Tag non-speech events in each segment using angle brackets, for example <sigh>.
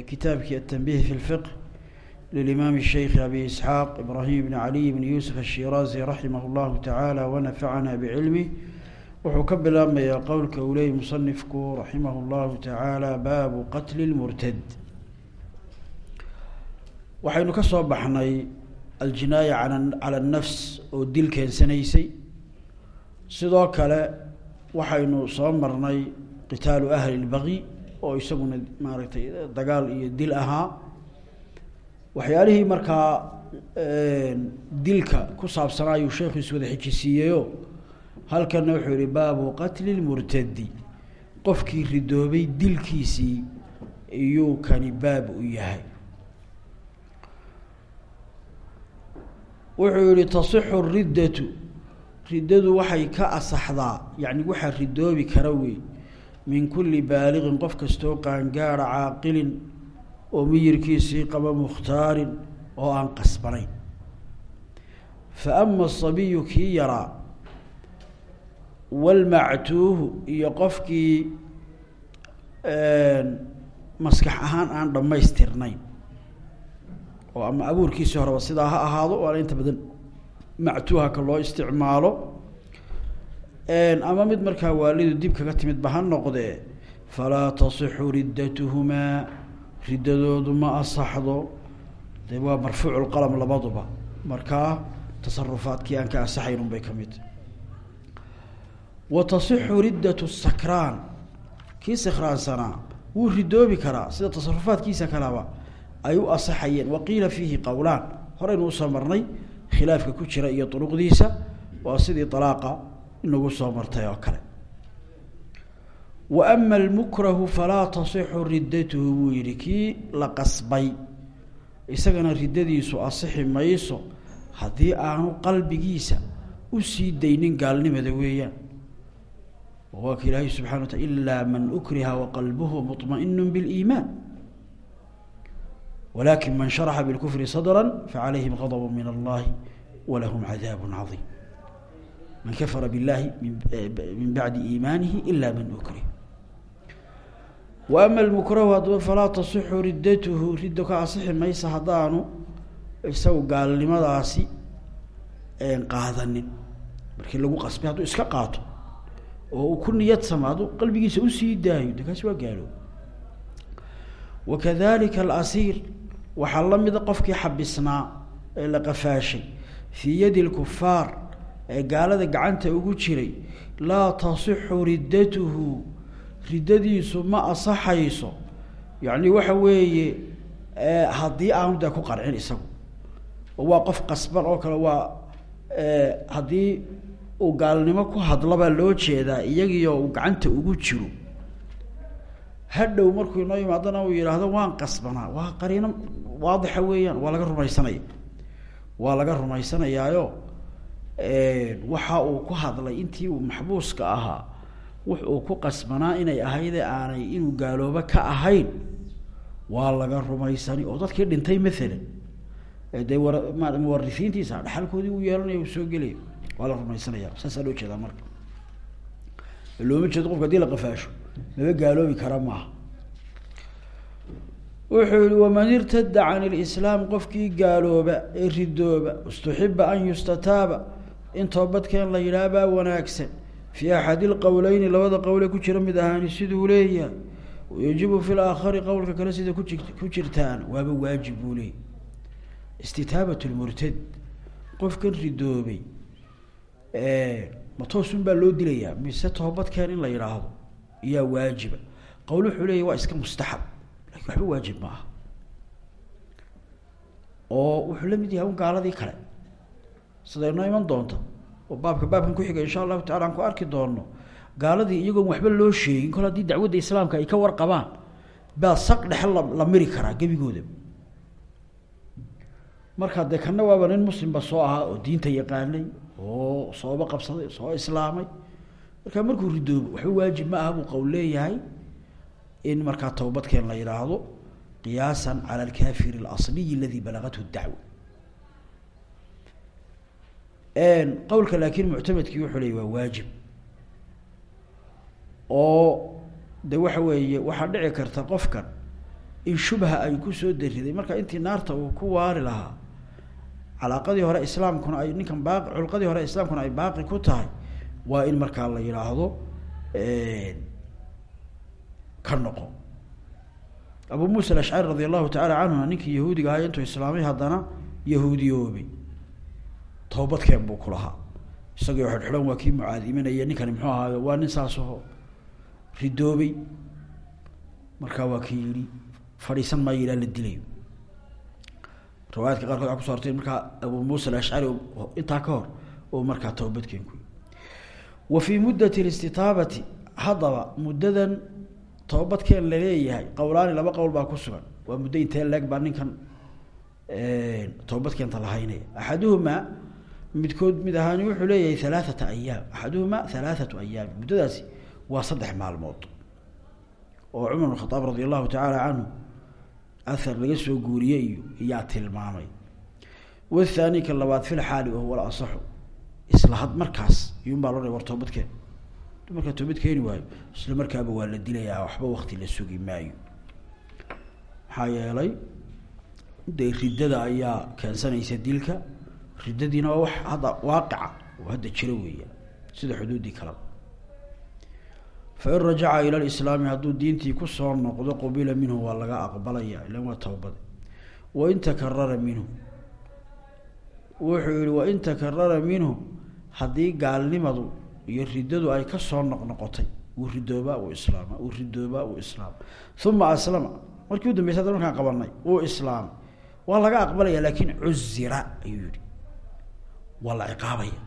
kitaabkii atanbiih fi lfiq lilimaam sheykh abi isxaaq ibraahim bni caliy bni yuusuf ashiraazi raximah llahu tacaala wanafacana bicilmi wuxuu ka bilaabmayaa qowlka uu leeyay musanifku raximah llahu tacaala baabu qatli lmurtad waxaynu ka soo baxnay aljinaaya an cala annafs oo dil keensanaysay. Sidoo kale waxaynu soo marnay qitaalu ahli lbaqi oo isaguna maaragtay dagaal iyo dil ahaa. Waxyaalihii markaa dilka ku saabsanaa ayuu sheekhu iswada xijisiiyeyo halkana wuxuu yihi baabu qatli lmurtadi qofkii ridoobay dilkiisii iyuu kani baab u yahay. Wuxuu yihi tasixu riddatu. Riddadu waxay ka asaxdaa yani waxaa ridoobi kara wey min kuli baaliqin qof kastoo qaangaara caaqilin oo miyirkiisii qaba mukhtaarin oo aan qasbanayn. Fa ama asabiyu kii yaraa walmactuuhu iyo qofkii maskax ahaan aan dhammaystirnayn. Oo ama abuurkiisii horeba sidaa ha ahaado waana inta badan mactuuha ka loo isticmaalo ama mid markaa waalidu dib kaga timid ba ha noqdee falaa tasixu riddatuhumaa riddadoodu ma asaxdo. De waa marfuucu lqalam labaduba. Markaa tasarufaadkii aan ka asaxayn un bay ka mid. Wa tasixu riddatu sakraan. Kii sakraansanaa wuu ridoobi karaa. Sida tasarufaadkiisa kaleba ay u asaxayeen. Waqiila fiihi qowlaan horeynu u soo marnay khilaafka ku jira iyo duruqdiisa waa sidii alaaqa nagu soo martay oo kale. Waama almukrahu falaa tasixu riddatuhu buu yidhi kii la qasbay? Isagana riddadiisu asixi mayso. Haddii aanu qalbigiisa u sii daynin gaalnimada weeyaan. Waa ka ilaahay subxana wa ilaa man ukriha waqalbuhu muطmainu biliimaan. Walakin man sharaxa bilkufri sadra facalayhim gadb min allahi walahum cadaabu cadiim man kafara biاllahi min bacdi iimaanihi ila man ukrih wa ama almukrahu haddaba falaa tasixu riddatuhu riddo ka asixi maysa haddaanu isagu gaalnimadaasi qaadanin. Markii lagu qasbay hadduu iska qaato oo uu ku niyad samaado qalbigiisa u sii daayo de kaasi gaalo wakadalika alasiir waxaa la mida qofkii xabisnaa ee la qafaashay fii yadi lkufaar ee gaalada gacanta ugu jiray laa tasixu riddatuhu riddadiisu ma asaxayso. Yacni waxa weeye haddii aanu dee ku qancin isagu. Oo waa qof qasban oo kale waa haddii uu gaalnimo ku hadlabaa loo jeedaa iyagiio uu gacanta ugu jiro. Hadhow markuu inoo yimaadana uu yidhaahdo waan qasbanaa waa qariino waadixa weeyaan waa laga rumaysanaya waa laga rumaysanayaayo waxa uu ku hadlay intii uu maxbuuska ahaa wux uu ku qasbanaa inay ahayde aanay inuu gaaloobo ka ahayn. Waa laga rumaysani oo dadkii dhintay maalan dee war muwarisiintiisa dhaxalkoodii uu yeelanaya uu soo gelaya waa la rumaysanaya. Saasaa loo jeedaa marka. Looma jeedo qofka haddii la qafaasho. Maba gaaloobi kara maaha. Wuxuu yihi waman irtada can lislaam qofkii gaalooba ee ridooba istuxiba an yustataaba in toobadkeen la yidhaah wanaagsan. Fii axadi lqowleyni labada qowle ku jira mid ahaani siduu leeyahay wayajibu fi laakhari qowlka kale sida kuji ku jirtaan waaba waajib buu leeyay istitaabat lmurtad qofkan ridoobay ma toosun baa loo dilayaa mise toobadkeen in la yidhaahdo iyaa waajiba. Qowl wuxuu leeyahy waa iska mustaxab laakiin waxba waajib ma aha oo wuxuu la mid yahay un gaaladii kale sida inoo iman doonta oo baabka baabkan kuxiga insha allahu tacala aan ku arki doono gaaladii iyagoon waxba loo sheegin kol haddii dacwadda islaamka ay ka warqabaan baa saq dhexe la miri karaa gebigooda. Markaa dee kana waaba nin muslimba soo ahaa oo diinta yaqaanay oo sooba qabsaday soo islaamay. Markaa markuu ridoobo waxba waajib ma aha buu qowl leeyahay in markaa towbadkeen la yidhaahdo qiyaasan cala alkafir اlasliy aladi balagathu dacwa qowlka laakin muctamadkii wuxuu leeyay waa waajib. Oo de waxa weeye waxaa dhici karta qofkan in shubha ay ku soo dariday. Marka intii naarta uu ku waari lahaa calaaqadii hore islaamkuna ay ninkan baaqi culqadii hore islaamkuna ay baaqi ku tahay waa in markaa la yidhaahdo ka noqo. Abu muusa alashcari radi allahu tacala canhuna ninkii yahuudiga ahay intuu islaamay haddana yahuudiyoobay toobadkeen buu ku lahaa. Isagoo xidhxidhan waa kii mucaadiminaya ninkani muxuu ahaayo waa nin saasaho ridoobay. Markaa waa kii yihi fadhiisan maayo ilaa la dilayo riwaayaadka qaarkood waa kuso artay markaa abu muusa alashcari intaa ka hor oo markaa toobadkeen ku wa fii muddat listitaabati haddaba muddadan toobadkeen la leeyahay qowlaani laba qowl baa ku sugan. Waa muddo intee leeg baa ninkan toobadkeenta lahaynaya. Axaduhumaa midkood mid ahaani wuxuu leeyahay halaathata ayaam axaduhumaa halaathatu ayaam muddadaasi waa saddex maalmood. Oo cumar bn khadaab radi allahu tacaala canhu ahar laga soo guuriyey iyo tilmaamay. Wathaani ka labaad fil xaali oo wala asaxu isla markaas iyuun baa loo war toobadkeen markaa toobad waayo isla markaaba waa la dilayaa waxba wakti la sugi maayo. Maxaa yeelay dee riddada ayaa keensanaysa dilka riddadiina waa wax hadda waaqica oo hadda jiro weeya sida xuduuddii kaleba fain rajaca ila lislaami hadduu diintii ku soo noqdo qubila minhu waa laga aqbalaya ilan waa towbada wain takarara minhu. Wuxuu yihi wain takarara minhu haddii gaalnimadu iyo riddadu ay ka soo noqnoqotay wuu ridoobaa uu islaama uu ridoobaa uu islaama. Uma aslama. Markii u dambeysay markaan qabanay uu islaamay. Waa laga aqbalaya laakin cuzira ayuu yihi waa la ciqaabaya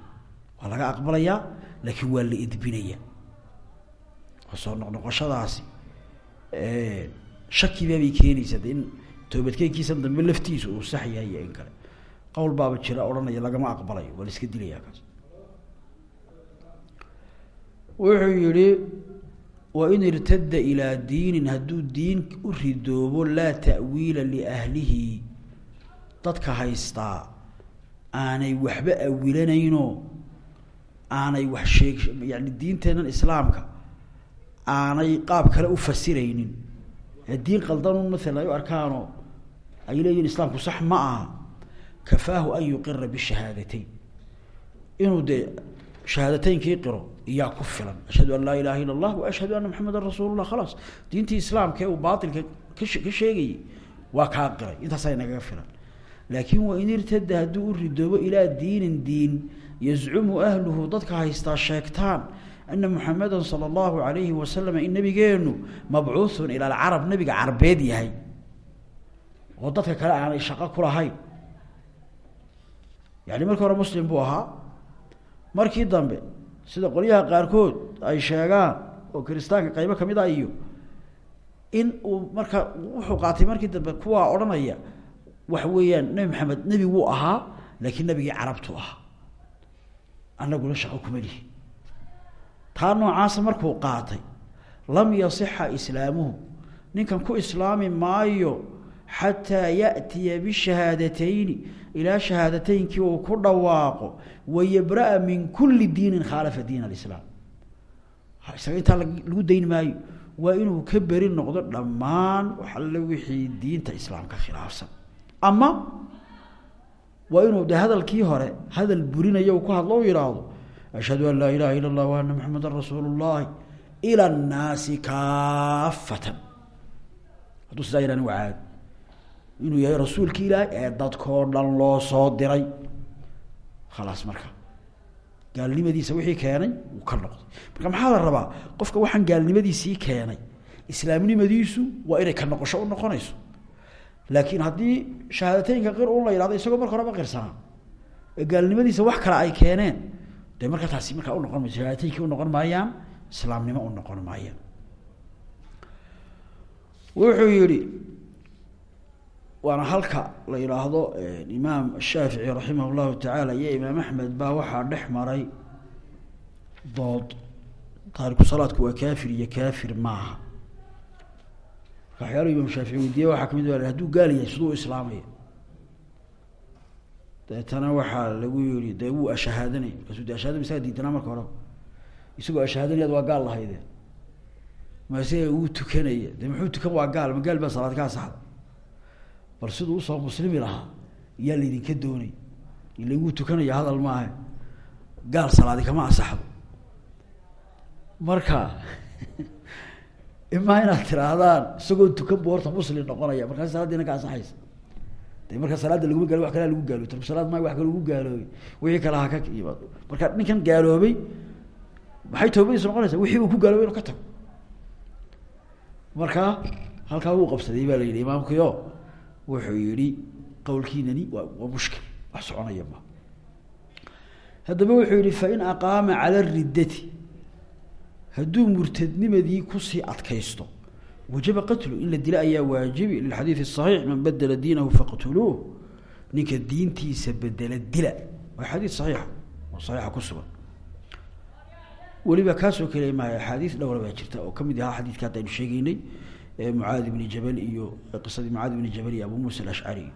waa laga aqbalayaa laakiin waa la edbinaya. Soo noqnoqoshadaasi shakibaabay keenaysa de in toobadkeenkiisan dambe laftiisu uu sax yahay iyo in kale. Qowl baaba jira odhanaya lagama aqbalayo waa la iska dilayaa kaas. Wuxuu yihi wain irtada ilaa diinin hadduu diin u ridoobo laa ta'wiila liahlihi dadka haystaa aanay waxba awilanayno aanay wax sheeg diinteennan islaamka aanay qaab kale u fasiraynin. Diin qaldanun maala ay u arkaanoo ay leeyihiin islaamku sax ma aha. Kafaahu an yuqira bishahaadateyn. Inuu dee shahaadateynkii qiro iyaa ku filan. Ashhadu an laa ilaha illa allah wa ashhadu maxamedan rasuulullah khalaas diintii islaamka ee uu baatilka ka ka sheegayay waa kaa qiray. Intaasaa nagaga filan laakin wain irtada hadduu u ridoobo ilaa diinin diin yazcumu ahluhu dadka haystaa sheegtaan ana muxameda sala allahu alayhi wasalam in nabigeenu mabcuuthun ila alcarab nabiga carbeed yahay. Oo dadka kale aanay shaqo ku lahayn. Yani markii hore muslim buu ahaa. Markii dambe sida qolyaha qaarkood ay sheegaan oo kiristaanka qaybo ka mid a iyo in uu marka wuxuu qaatay markii dambe kuwaa odhanaya waxa weeyaan nebi maxamed nebi wuu ahaa laakiin nebigii carabtu ahaa. Anaguna shaqo kuma lihi. Taa noocaasa markuu qaatay lam yasixa islaamuhu. Ninkan ku islaami maayo xataa yaأtiya bishahaadateyni ilaa shahaadateynkii uu ku dhawaaqo wayabra-a min kuli diinin khaalafa diin alislaam. Isaga intaa lagu dayn maayo waa inuu ka beri noqdo dhammaan wax alle wixii diinta islaamka khilaafsan ama waa inuu de hadalkii hore hadal burinayo ku hadlo u yihaahdo ashhadu an laa ilaha ila اllah ana maxameda rasuul اllahi ilى اnnaasi kaafatan hadduu sidaa yihahn waa caadi inuu yahay rasuulki ilaahay ee dadkoo dhan loo soo diray khalaas marka gaalnimadiisa wixii keenay wuu ka noqday marka maxaa la rabaa qofka waxaan gaalnimadiisii keenay islaamnimadiisu waa inay ka noqosho u noqonayso laakiin haddii shahaadateynka qir un la yihahdo isagoo marka horeba qirsanaa gaalnimadiisa wax kale ay keeneen dee marka taasi markaa unoqon mayso shahaadateyinkii unoqon maayaan islaamnimo u noqon maayaan. Wuxuu yihi waana halka la yidhaahdo imaam shaafici raximah llahu tacaala iyo imaam axmed baa waxaa dhex maray dood taariku salaadku waa kaafir iyo kaafir maaha waxyaalo imaam shaafici weydiiya waxaa ka mid ba haduu gaal yahay siduu islaamaya. Deetana waxaa lagu yihi dee wuu ashahaadanay markaasu de ashahaada isaga diidanaa marka horeba isagoo ashahaadanayad waa gaal lahayde mase wuu tukanaya. De muxuu tukan waa gaal ma gaal baa salaad ka asaxda bal siduu u soo muslimi lahaa yaa laydinka doonay. Ila wuu tukanaya hadal maaha gaal salaadi kama asaxdo marka <laughs> imaa inaad tiraahdaan isagoo tukan bu horta muslim noqonaya. Markaas salaadiina ka asaxaysa de marka salaada laguma gaalo wax kalea lagu gaaloobay tarku salaad ma wax kale lagu gaaloobay wixii kale ha ka yimaado marka ninkan gaaloobay maxay toobadiisu noqonaysaa? Wixii uu ku gaaloobay inuu ka tago. Marka halkaa wuu qabsaday baa la yidhi imaamkio wuxuu yihi qowlkiinani waa waa mushkil wax soconaya ma. Haddaba wuxuu yihi fain aqaama cala riddati hadduu murtadnimadii kusii adkaysto wajaba qatlu in la dila ayaa waajibi lilxadiidi الصaxiix man badela diinahu faqtuluuh ninka diintiisa bedela dila waa xadiid saxiixa oo saxiixa ku sugan weliba kaasoo kale maayo axaadiis dhowra baa jirta oo kamid ahaa xadiidka hadda aynu sheegeynay mucaadi bni jabal iyo qisadii mucaadi bni jabal iyo abu muusa alashcari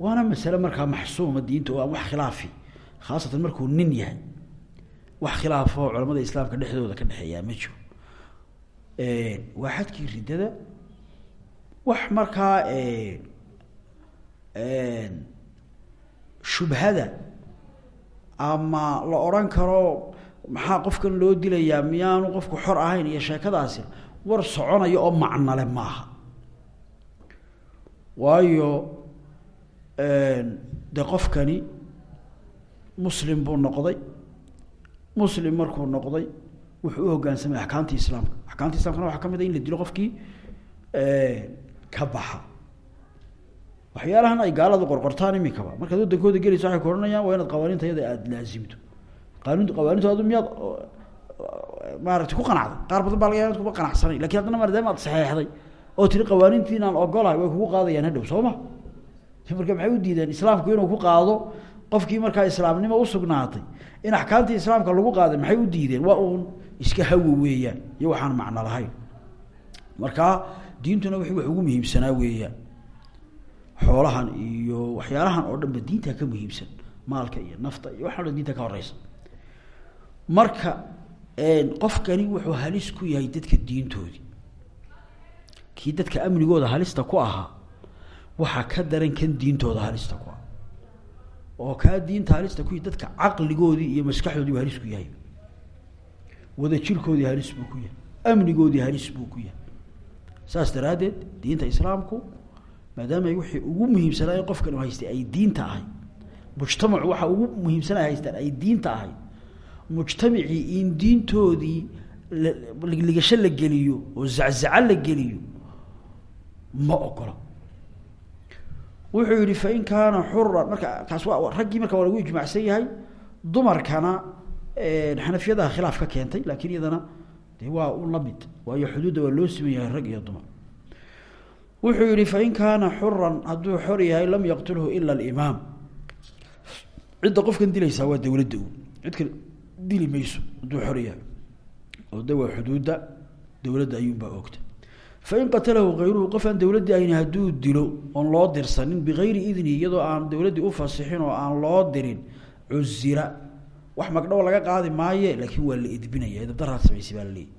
waana masale markaa maxsuuma diinta oo aan wax khilaafi khaasatan markuu nin yahay wax khilaafoo culamada islaamka dhexdooda ka dhexeeyaa ma jiro. Waa xadkii riddada. Wax markaa shubhada ama la odhan karo maxaa qofkan loo dilayaa miyaanu qofku xor ahayn iyo sheekadaasi war soconaya oo macnale maaha. Waayo de qofkani muslim buu noqday muslim markuu noqday wuxuu u hogaansamay axkaamtii islaamka. Axkaamta islamkana waxaa ka mid a in la dilo qofkii ka baxa. Waxyaalahan ay gaaladu qorqortaan imikaba markaad wadankooda gelaysa waxay ku ohanayaan waa inaad qawaaniinta aada laasimto qaanunta qawaaniintu miyaad maaragtay ku qanacday. Qaar badan baa laga yaaba kuma qanacsanay. Lakin haddana maadaama aad saxeexday oo tiri qawaaniintiin aan ogolahay way kugu qaadayaan hadhow soo ma? Marka maxay u diideen? Islaamku inuu ku qaado qofkii markaa islaamnimo usugnaatay in axkaamtii islaamka lagu qaaday maxay u diideen? Waa uun iska hawo weeyaan. Iyo waxaan macno lahayn. Markaa diintuna wixii wax ugu muhiimsanaa weeyaan. Xoolahan iyo waxyaalahan oo dhan ba diintaa ka muhiimsan. Maalka iyo nafta iyo dhan diinta ka horeysa marka qofkani wuxuu halis ku yahay dadka diintoodii kii dadka amnigooda halista ku ahaa waxaa ka daran kan diintooda halista ku ah oo kaa diinta halista ku yahy dadka caqligoodii iyo maskaxdoodii halis ku yahay. Wada jirkoodii halis buu ku yahay. Amnigoodii halis buu ku yahay. Saas daraaddeed diinta islaamku maadaama wixii ugu muhiimsanaaye qofkan u haystay ay diinta ahayd mujtamacu waxa ugu muhiimsana ay haystaan ay diinta ahayd mujtamacii in diintoodii ligasho la geliyo oo zaczaco la geliyo ma ogola wuxuu yihi fain kaana xuran marka kaas raggii marka waa lagu ijmaacsan yahay dumarkana xanafiyadaha khilaaf ka keentay laakiin iyadana de waa u la mid waayo xuduudda waa loo siman rag iyo dumar. Wuxuu yihi fain kaana xuran hadduu xor yahay lam yaqtulhu ila alimaam. Cidda qofkan dilaysaa waa dawladda un cid kale dili mayso hadduu xor yahay. Oo de xuduudda dawladda ayuunbaa ogta fain qatalahu kayruhu qof aan dawladdii ayni hadduu dilo oon loo dirsanin bigayri idni iyadoo aan dawladdii ufasixin oo aan loo dirin cuzira wax magdhow laga qaadi maaye laakiin waa la edbinaya edabdaraad samaysay baa laleeyahy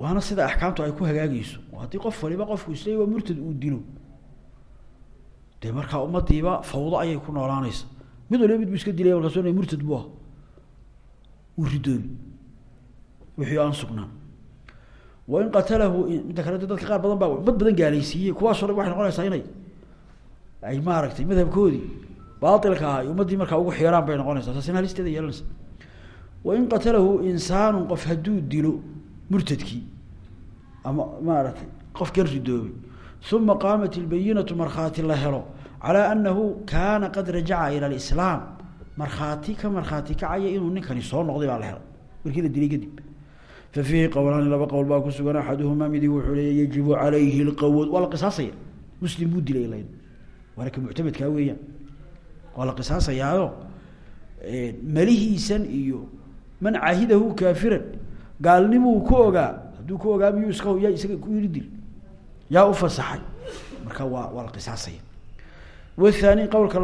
waana sida axkaamtu ay ku hagaagayso oo haddii qof waliba qofku isleey waa murtad uu dilo dee markaa ummadiiba fawdo ayay ku noolaanaysa mid waliba mid bu iska wain qatalahu midda kale dadka qaar badan baa ummad badan gaalaysiiyey kuwaasoo dhan waxay noqonaysaa inay ay maaragtay madhabkoodii baailka ahaa ummaddii markaa ugu xeeraan bay noqonaysaa taasina halisteeda yeelanaysa wain qatalahu insaanu qof hadduu dilo murtadkii ama maaragtay qofkan ridoobay uma qaamat ilbayinatu markhaati la helo calaa anahu kaana qad rajaca ila alislaam markhaati ka markhaati kacaya inuu ninkani soo noqday baa la helay markii la dilay kadib fa fiihi qowlaani laba qowl baa ku sugan axaduhumaa midi wuxuu leeya yajibu calayhi lqawad waa la qisaasaya muslim buu dilay layn waana ka muctamadkaa weeyaan waa la qisaasayaayo malihiisan iyo man cahidahu kaafiran gaalnimuu ku ogaa hadduu ku ogaa miyuu iska yaa isaga ku yiri dil yaa ufasaxay marka waa waa la qisaasaya wathani qowlka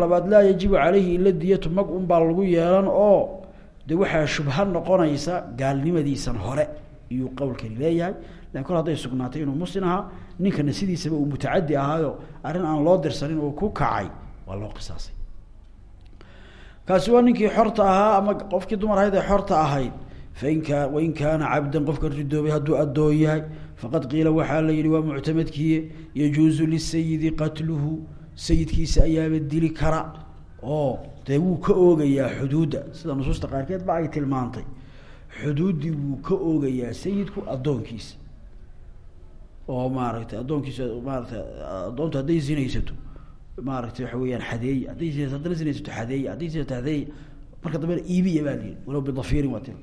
de waxaa shubha noqonaysa gaalnimadiisan hore iyuu qowlkani leeyahay. Lakin kol hadday sugnaatay inuu muslim ahaa ninkana sidiisaba uu mutacadi ahaayo arrin aan loo dirsanin uu ku kacay waa loo qisaasay. Kaasi waa ninkii xorta ahaa ama qofkii dumar ahayd ee xorta ahayd. Fain kaa wain kaana cabdan qofkan ridoobay hadduu addoon yahay faqad qiila waxaa la yihi waa muctamadkiiye yajuuzu lisayidi qatluhu. Sayidkiisa ayaaba dili kara oo dee wuu ka oogayaa xuduudda. Sida nusuusta qaarkeed ba ay tilmaantay. Xuduuddii wuu ka oogayaa sayidku addoonkiisa. Oo maaragtay addoonkiisa maaratay addoontu hadday zinaysato maaragtay waxa weeyaan xadeey hadday zinaysa haddana zinaysato xadeey hadday zinaysato xadeey marka dambena iibiya baa lihi walow bidafiirin waa tira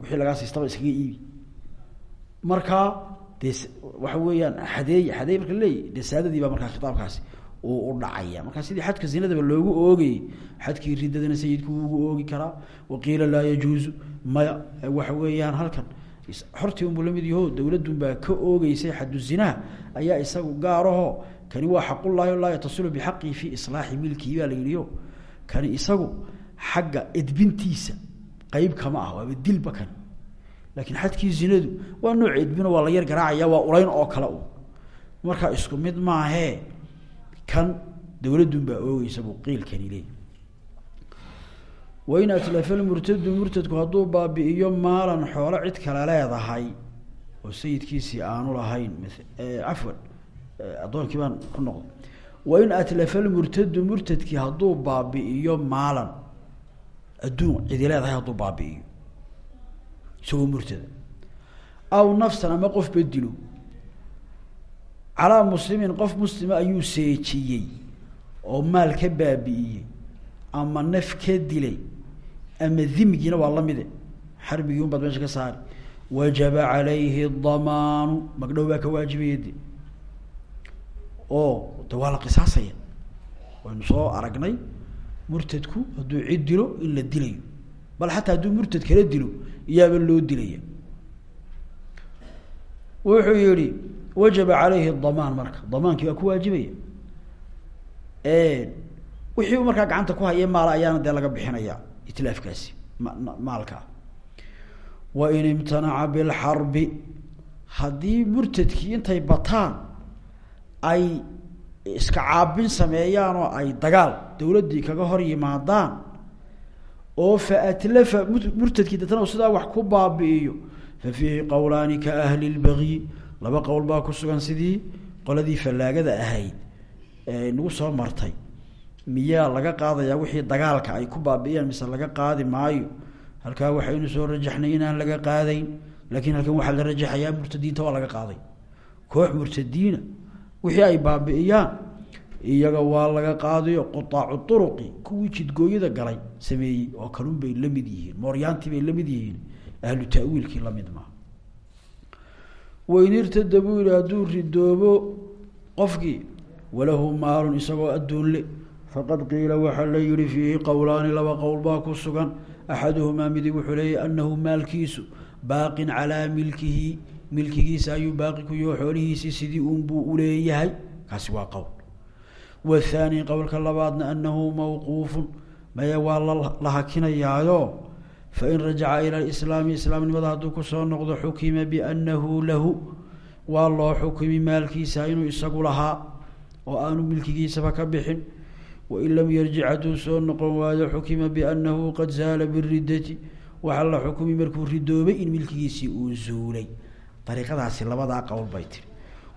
wixii lagaa siistaba iskaga iibi. Marka dee waxa weeyaan xadeey xadeey marka leeyahy dee saadadii baa markaa khitaabkaasi uu u dhacaya marka sidii xadka zinadaba loogu oogayey xadkii ridadana sayidku ugu oogi karaa. Waqiila laa yajuuzu maya waxa weeyaan halkan. Xortii unbuu la mid yaho dowladun baa ka oogeysay xadu zinaha ayaa isagu gaaraho kani waa xaqullahi laa yatasilu bixaqihi fi islaaxi milkihi baa la yihiyo kani isagu xagga edbintiisa qeyb kama ah waaba dilba kani. Laakiin xadkii zinadu waa nooc edbino waa la yar garaacaya waa ulayn oo kale u. Marka isku mid maahee kan dowladun baa oogeysa buu qiilkani leey wain atlafa lmurtadu murtadku hadduu baabi'iyo maalan xoolo cid kale leedahay oo sayidkiisii aanu lahayn cafwan addoonkii baan ku noqday wain atlafa lmurtadu murtadkii hadduu baabi'iyo maalan adduun cidi leedahay hadduu baabi'iyo isagoo murtada. Aw nafsan ama qof bedilo calaa muslimin qof muslima ayuu seejiyey oo maal ka baabi'iyey ama naf ka dilay ama dimigiina waa lamide xarbigii un baad meesha ka saari. Wajaba calayhi damaanu. Magdhow baa ka waajibaya de oo de waa la qisaasaya. Waynu soo aragnay murtadku hadduu cid dilo in la dilayo. Bal xataa hadduu murtad kala dilo iyaaba loo dilaya. Wuxuu yihi wajaba calayhi damaan marka. Damaankii waa ku waajibaya. Wixii u markaa gacanta ku haya maal ayaana dee laga bixinaya itlaafkaasi maalka. Wain imtanaca bilxarbi haddii murtadkii intay bataan ay iska caabin sameeyaan oo ay dagaal dowladdii kaga hor yimaadaan oo fa murtadkii deetana sidaa wax ku baabi'iyo fa fiihi qowlaani ka ahli lbagyi laba qowl baa ku sugan sidii qoladii fallaagada ahayd ee nagu soo martay. Miyaa laga qaadayaa wixii dagaalka ay ku baabi'iyaan mise laga qaadi maayo? Halkaa waxaynu soo rajaxnay inaan laga qaadayn laakiin halkan waxaa la rajaxayaa murtadiinta waa laga qaaday. Koox murtadiina wixii ay baabi'iyaan iyaga waa laga qaadayo qutaacu turuqi kuwii jidgooyada galay. Sameeyey oo kalun bay la mid yihiin mooryaantii bay la mid yihiin ahlu ta'wiilkii la mid maa wain irtada buu yihi hadduu ridoobo qofkii walahu maalun isagoo adduunle. Faqad qiila waxaa la yihi fiihi qowlaani laba qowl baa ku sugan. Axaduhumaa midi wuxuu leeyahy anahu maalkiisu baaqin calaa milkihi milkigiisa ayuu baaqi ku yaho xoolihiisii sidii unbuu uleeyahay kaasi waa qowl. Wathaani qowlka labaadna anahu mawquufun. Maya waa la hakinayaayo fain rajaca ila lislaami islaamnimada hadduu ku soo noqdo xukima biannahu lahu waa loo xukumi maalkiisa inuu isagu lahaa oo aanu milkigiisaba ka bixin wain lam yarjic hadduu soo noqon waayo xukima biannahu qad zaala biridati waxaa la xukumi markuu ridoobay in milkigiisii uu zuulay ariiqadaasi labadaa qowl bay tiri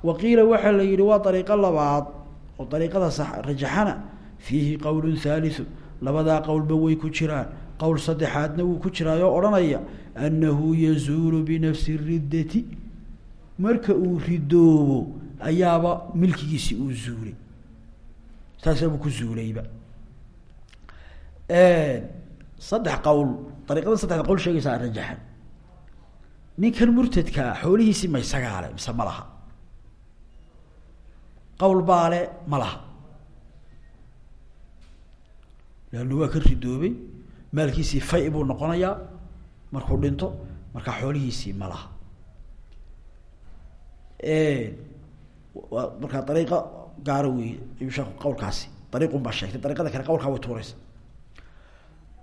wa qiila waxaa la yihi waa ariiqo labaad oo ariiqada rajaxana fiihi qowlun haaliu labadaa qowlba way ku jiraan qowl saddexaadna wuu ku jiraayoo odhanaya annahu yazuulu binafsi riddati. Marka uu ridoobo ayaaba milkigiisi uu zuulay. Saasabuu ku zuulayba. Saddex qowl ariiqadan saddexda qowl sheegaysaa rajaxan. Ninkan murtadkaa xoolihiisii ma isagaa le mise ma laha. Qowl baale ma laha. Leanna waa ka ridoobay maalkiisii fay buu noqonayaa markuu dhinto markaa xoolihiisii ma laha. Markaa dariiqa gaaro wey ayuu sheeku qawlkaasi dariiqun baa sheegtay dariiqada kale qawlkaa way tuureysa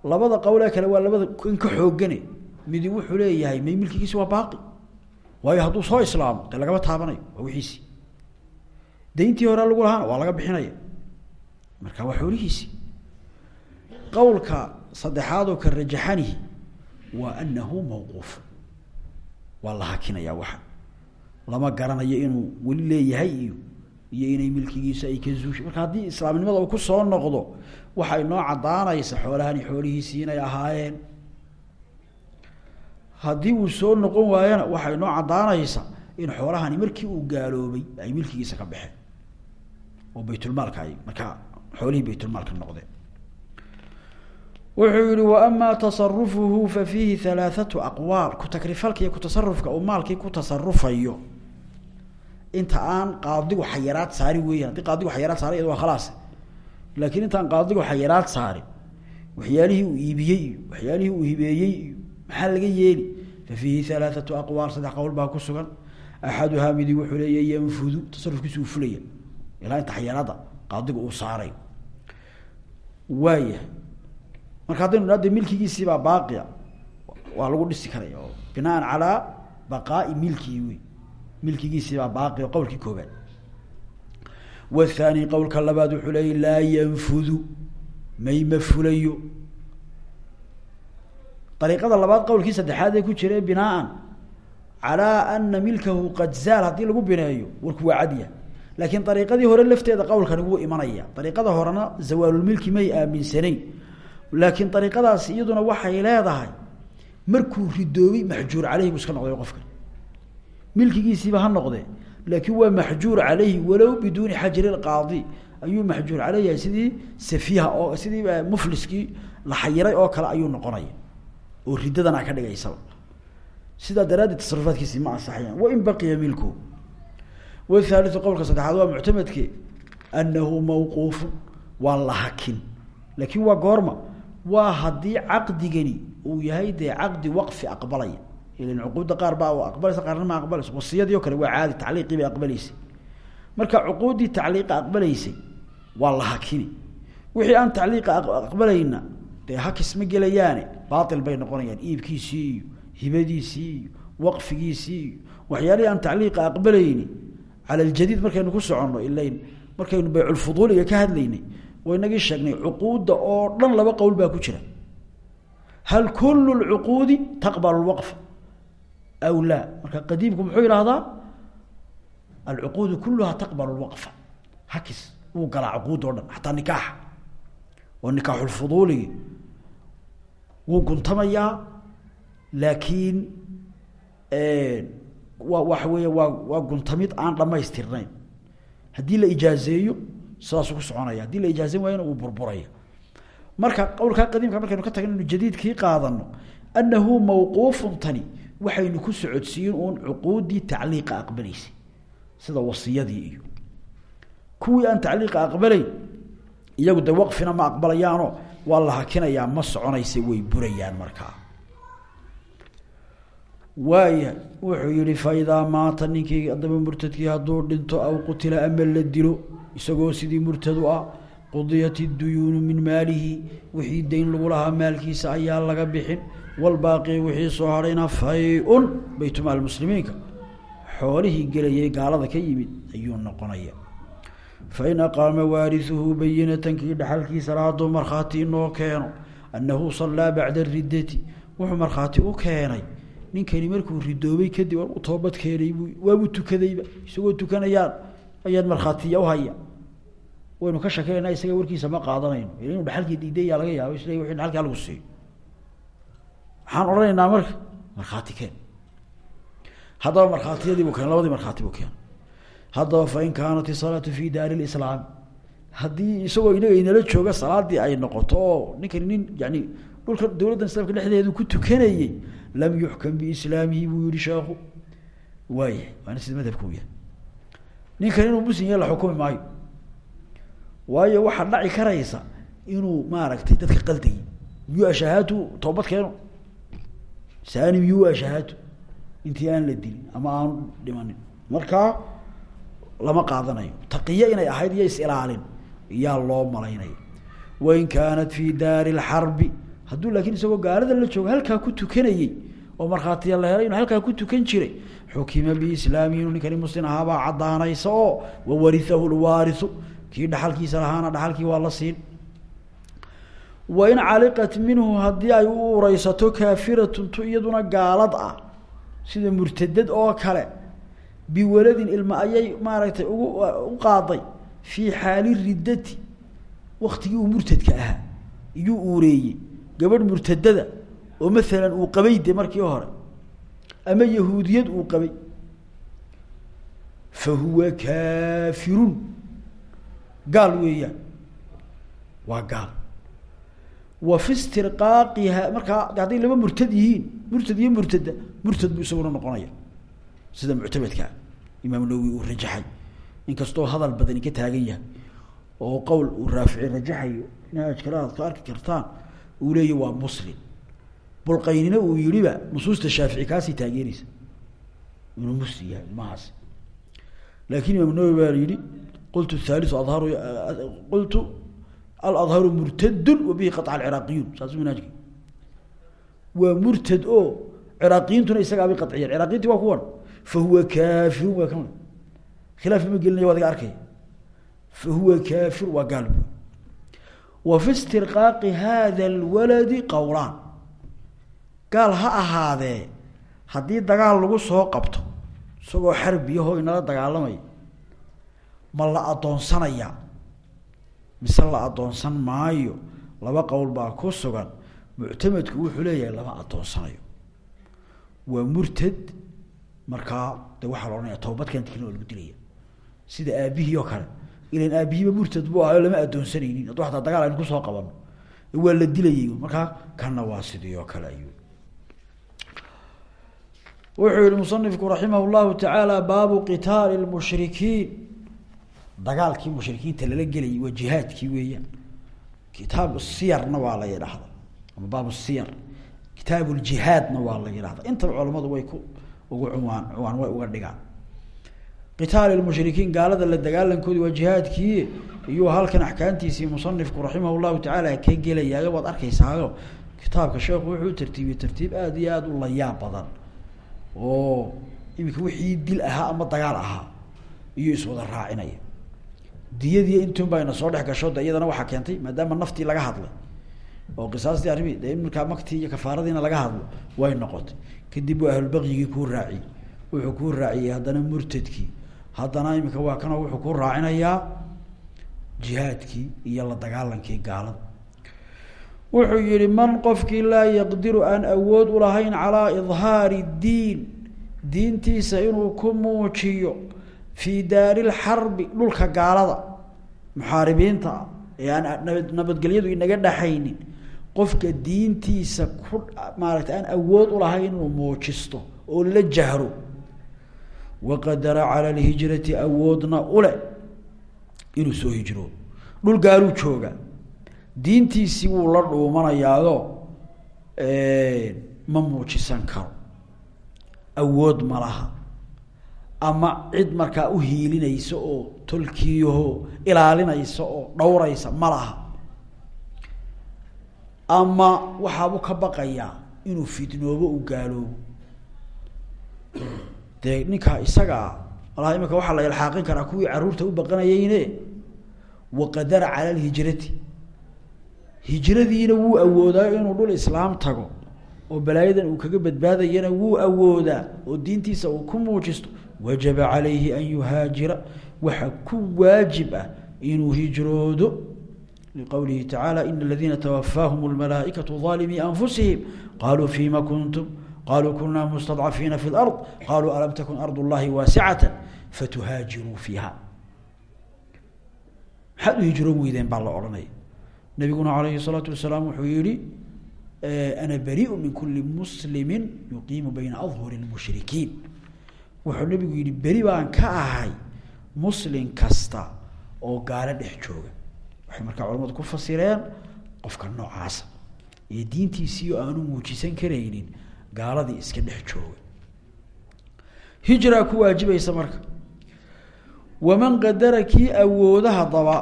labada qawlee kale waa labada in ka xoogane midi wuxuu leeyahay may milkigiisi waa baaqi waayo hadduu soo islaamo dee lagama taabanayo waa wixiisi. Dayntii hore lagu lahaana waa laga bixinaya. Marka waa xoolihiisi. Qawlka saddexaad oo ka rajaxanihi waa anahu mawquuf. Waa la hakinaya waxa lama garanayo inuu weli leeyahay iyo iyo inay milkigiisa ay ka zuusha marka haddii islaamnimada uu ku soo noqdo waxay noo caddaanaysa xoolahani xoolihiisii inay ahaayeen. Haddii uu soo noqon waayana waxay noo caddaanaysa in xoolahani markii uu gaaloobay ay milkigiisa ka baxeen oo baytulmaalka ay markaa xoolihii baytulmaalka noqdeen wuxuu yihi waama tasarufuhu fa fiihi halaathatu aqwaal. Ku-takrifalka iyo ku-tasarufka uu maalkii ku tasarufayo inta aan qaadigu xayaraad saari weeyaan. Haddii qaadigu xayaraad saaray iyado waa khalaas. Laakiin intaan qaadigu xayaraad saarin waxyaalihii uu iibiyey iyo waxyaalihii uu hibeeyey iyo maxaa laga yeeli? Fa fiihi halaathatu aqwaal saddex qowl baa ku sugan. Axaduhaa midi wuxuu leeya yanfudu tasarufkiisu uu fulaya ilaa inta xayaraada qaadigu uu saaray. Waayahay marka haddaynu idhahdo milkigiisiibaa baaqia waa lagu dhisi karaya oo binaan calaa baqaai milkihi wey milkigiisiibaa baaqi oo qowlkii koobaad wathani qowlka labaad wuxuu leeyay laa yanfudu may ma fulayo. Ariiqada labaad qowlkii saddexaad ee ku jira binaaan calaa ana milkahu qad zaal haddii lagu bineeyo warku waa cadya laakiin ariiqadii hore lafteeda qowlkani wuu imanaya. Ariiqada horena zawaalulmilki may aaminsanayn laakiin ariiqadaasi iyaduna waxay leedahay markuu ridoobay maxjuur caleyhi buu iska noqday qofkan milkigiisiiba ha noqdee laakiin waa maxjuur caleyhi walow biduuni xajri qaadi ayuu maxjuur caleyyahay sidii safiiha oo sidii mufliskii la xayiray oo kale ayuu noqonaya oo riddadana ka dhigaysaba. Sidaa daraaddeed tasarufaadkiisi ma ansaxayaan. Wain baqiya milku. Wthaaliu qowlka saddexaad waa muctamadke anahu mawquufun waa la hakin laakiin waa goorma waa haddii caqdigani uu yahay dee caqdi waqfi aqbalaya ilan cuquudda qaar baa aqbalaysa qaarna ma aqbalayso wasiyadii o kale waa caadi tacliiqii bay aqbalaysay marka cuquuddii tacliiqa aqbalaysay waa la hakini wixii aan tacliiqa aqbalayna dee hakis ma gelayaane. Baail bay noqonayaan. Iibkiisii iyo hibadiisii iyo aan tacliiqa aqbalayni cala aljadiid markaynu ku soconno ilayn markaynu bayculfuduuliga ka hadlaynay waynagii sheegnay cuquudda oo dhan laba qowl baa ku jira. Hal kulu lcuquudi taqbal lwaqf aw laa. Marka qadiimku muxuu yidhaahdaa? Alcuquudu kuluha taqbal lwaqfa hakis wuu galaa cuquud o dhan xataa nikaaxa. Oo nikaaxulfuduuligi wuu guntamayaa laakiin waa waxa weya waa waa guntamid aan dhamaystirnayn haddii la ijaazeeyo sidaasuu ku soconaya. Haddii la ijaazeyn waayana wuu burburaya. Marka qowlkaa qadiimka markaynu ka tagno inu jadiidkii qaadano anahu mawquufun tani waxaynu ku socodsiiyin uun cuquuddii tacliiqa aqbalaysay sida wasiyadii iyo kuwii aan tacliiqa aqbalayn iyagu de waqfina ma aqbalayaano waa la hakinayaa ma soconaysa way burayaan markaa waaya wuxuu yihi faidaa maata ninkii adaba murtadkii hadduu dhinto aw qutila ama la dilo isagoo sidii murtadu ah qudiyat iduyuunu min maalihi wixii dayn lagu lahaa maalkiisa ayaa laga bixin walbaaqi wixii soo hadhayna fay-un baytumaal muslimiinka. Xoolihii gelayay gaalada ka yimid ayuu noqonaya. Fain aqaama waariuhu bayinatan kii dhaxalkiisala hadduu markhaati inoo keeno annahu sallaa bacda riddati wuxuu markhaati u keenay ninkani markuu ridoobay kadib u toobad keenay bu waabuu tukadayba isagoo tukanayaan ayaad markhaatiya uhaya waynu ka shakeynaa isaga warkiisa ma qaadanayno. Inuu dhaxalkii diidayaa laga yaabo isle wii dhaxalki halagu siiyo maxaan odhanaynaa marka markhaati keen. Haddaba markhaatiyadiibuu keen labadii markhaati buu keen haddaba fain kaanat isalaatu fi daari lislaam haddii isagoo inaga inala jooga salaadii ay noqoto oo ninkani nin yani dhulka dowladdan islaamka dhexdeedu ku tukanayey lam yuxkam biislaamihi buu yihi sheekhu. Waaya waana sida madhabku yahay ninkan inuu muslim yahay la xukumi maayo. Waayo waxaa dhaci karaysa inuu maaragtay dadka qaldayi miyuu ashahaatu? Toobad keeno. Sani miyuu ashahaatu? Intii aan la dilin ama aanu dhimanin. Markaa lama qaadanayo. Taqiye inay ahayd iyo is-ilaalin iyaa loo malaynaya wain kaanat fi daari lxarbi hadduu laakiin isagoo gaalada la joogo halkaa ku tukanayey oo markhaatiya la helay inuu halkaa ku tukan jiray xukima biislaamihi inuu ninkani muslim ahaabaa caddaanaysa oo wawarihahu lwaarisu kii dhaxalkiisa lahaana dhaxalkii waa la siin. Wain caliqat minhu haddii ay u ureysato kaafiratun tu iyaduna gaalad ah sida murtadad oo kale biwaladin ilma ayay maaragtay ugu u qaaday fii xaali riddati waktigii uu murtadka ahaa iyuu uureeyey gabadh murtadada oo maalan uu qabay de markii hore ama yahuudiyad uu qabay fa huwa kaafirun. Gaal weeyaan. Waa gaal. Wa fi istirqaaqiha markaa hadday laba murtad yihiin murtad iyo murtada murtad buu isaguna noqonaya. Sida muctamadkaa imaam nawowi uu rajaxay. Inkastoo hadal badani ka taagan yahay oo qowl uu raafici rajaxayo inaad kale aad ka arki kartaan uu leeya waa muslim. Bulqaynina uu yihiba nusuusta shaafici kaasii taageereysa inuu muslim yahay ilmahaasi. Laakin imaam nawowi baa yihi qultu haaliu adharu qultu aladharu murtadun wa bihi qaطca alciraaqiyuun saas manhaajki waa murtad oo ciraaqiyintuna isagaabay qaciyeen ciraaqiyinti waa kuwan. Fa huwa kaafirun waa kan. Khilaaf ma gelinaya waa adiga arkaya fa huwa kaafir waa gaal bu wa fi istirqaaqi hada alwaladi qowlaan gaal ha ahaadee haddii dagaal lagu soo qabto isagoo xarbiyahoo inala dagaalamaya ma la addoonsanayaa mise la addoonsan maayo? Laba qowl baa ku sugan. Muctamadku wuxuu leeyahay lama addoonsanayo waa murtad markaa de waxaa la odhanaya tawbadkan tikrin oo lagu dilaya. Sida aabihii oo kale ilan aabihiiba murtad buu ahayo lama addoonsanaynin hadduu hataa dagaal aynu ku soo qabano waa la dilayay markaa kanna waa sidii oo kale ayuu. Wuxuu yihi musanifku raximah llahu tacaala baabu qitaali lmushrikiin dagaalkii mushrikiinta lala gelayay waa jihaadkii weeyaan. Kitaab siyarna waa la yidhaahda ama baab siyar. Kitaab ljihaadna waa la yidhahda intaba culamadu way ku ugu cuwaan cuwaan way uga dhigaan qitaal mushrikiin gaalada la dagaalankoodi waa jihaadkii iyuu halkan axkaamtiisii musanifku raximah llahu tacaala ka gelayaayo waad arkaysaayo. Kitaabka sheekhu wuxuu tartiibiyey tartiib aada iyo aada u layaab badan oo iminka wixii dil ahaa ama dagaal ahaa iyo iswada raacinaya diyadii intun baa ina soo dhex gasho de iyadana keentay maadaama naftii laga hadlay oo qisaastii arrimi de maktii iyo kafaaradiina laga hadlo way noqotay. Kadib waa ahlulbakyigii kuu raaciyey. Wuxuu kuu raaciyey haddana murtadkii haddana iminka waa kana wuxuu ku raacinayaa jihaadkii iyo la dagaalankii gaalada. Wuxuu yihi man qofkii laa yaqdiru aan awood ulahayn calaa idhaari diin diintiisa inuu ku muujiyo fii daari lxarbi dhulka gaalada muxaaribiinta ah ee aan nabad nabadgelyadu inaga dhaxaynin qofka diintiisa ku maaragtay aan awood ulahayn inuu muujisto oo la jahro waqadara cala lhijrati awoodna ule inuu soo hijroodo dhul gaaluu jooga diintiisii wuu la dhuumanayaayo ma muujisan karo awood ma laha ama cid markaa u hiilinaysa oo tolkiiyaho ilaalinaysa oo dhowraysa ma laha ama waxaabuu ka baqayaa inuu fidnoobo u gaaloobo dee ninkaa isagaa malaha imika waxaa la ilxaaqin karaa kuwii carruurta u baqanayeyne waqadara cala lhijrati hijradiina wuu awoodaa inuu dhul islaam tago oo balaayadan uu kaga badbaadayana wuu awoodaa oo diintiisa uu ku muujisto wajaba calayhi an yuhaajira. Waxa ku waajib ah inuu hijroodo. Liqowlihi tacaala ina aladiina tawafaahum lmalaaikatu aalimii anfusihim qaluu fima kuntum qaluu kunaa mustadcafiina fi lard qaluu alam takun ard llahi waasicata fatuhaajiruu fiiha maxaad u hijroon weydeen baa la odhanaya nabiguna alayhi الsalaatu wasalaam wuxuu yihi ana bariu min kuli muslimi yuqiimu bayna adhuri اlmushrikiin wuxuu nabigu yihi beri baan ka ahay muslin kasta oo gaalo dhex jooga waxay markaa culamadu ku fasireen qofka noocaasa iyo diintiisii oo aanu muujisan karaynin gaaladii iska dhex jooga hijraa ku waajibaysa marka. Waman qadara kii awooda haddaba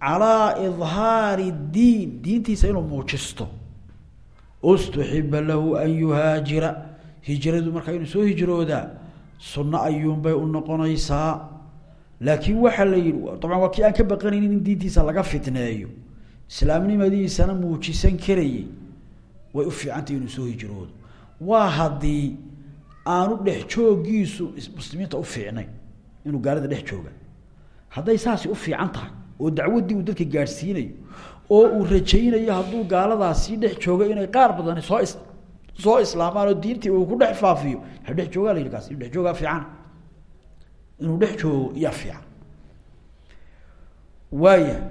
calaa idhaari diin diintiisa inuu muujisto. Ustuxiba lahu an yuhaajira. Hijradu markaa inuu soo hijroodaa sunno ayuunbay u noqonaysaa. Laakiin waxaa la yihi dabcan waa kii aan ka baqanaynin in diintiisa laga fitneeyo. Islaamnimadiisana muujisan karayey way u fiicantay inuu soo hijroodo. Waa haddii aanu dhex joogiisu muslimiinta u fiicnayn inuu gaalada dhex jooga. Hadday saasi u fiican tahay oo dacwaddii uu dadka gaadhsiinayo oo uu rajaynayo hadduu gaaladaasii dhex joogo inay qaar badani soo is soo islaamaan oo diintii uu ku dhex faafiyo dhex joogaa la yidhi dhex joogaa fiican. Inuu dhex joogo yaa fiican. Waaya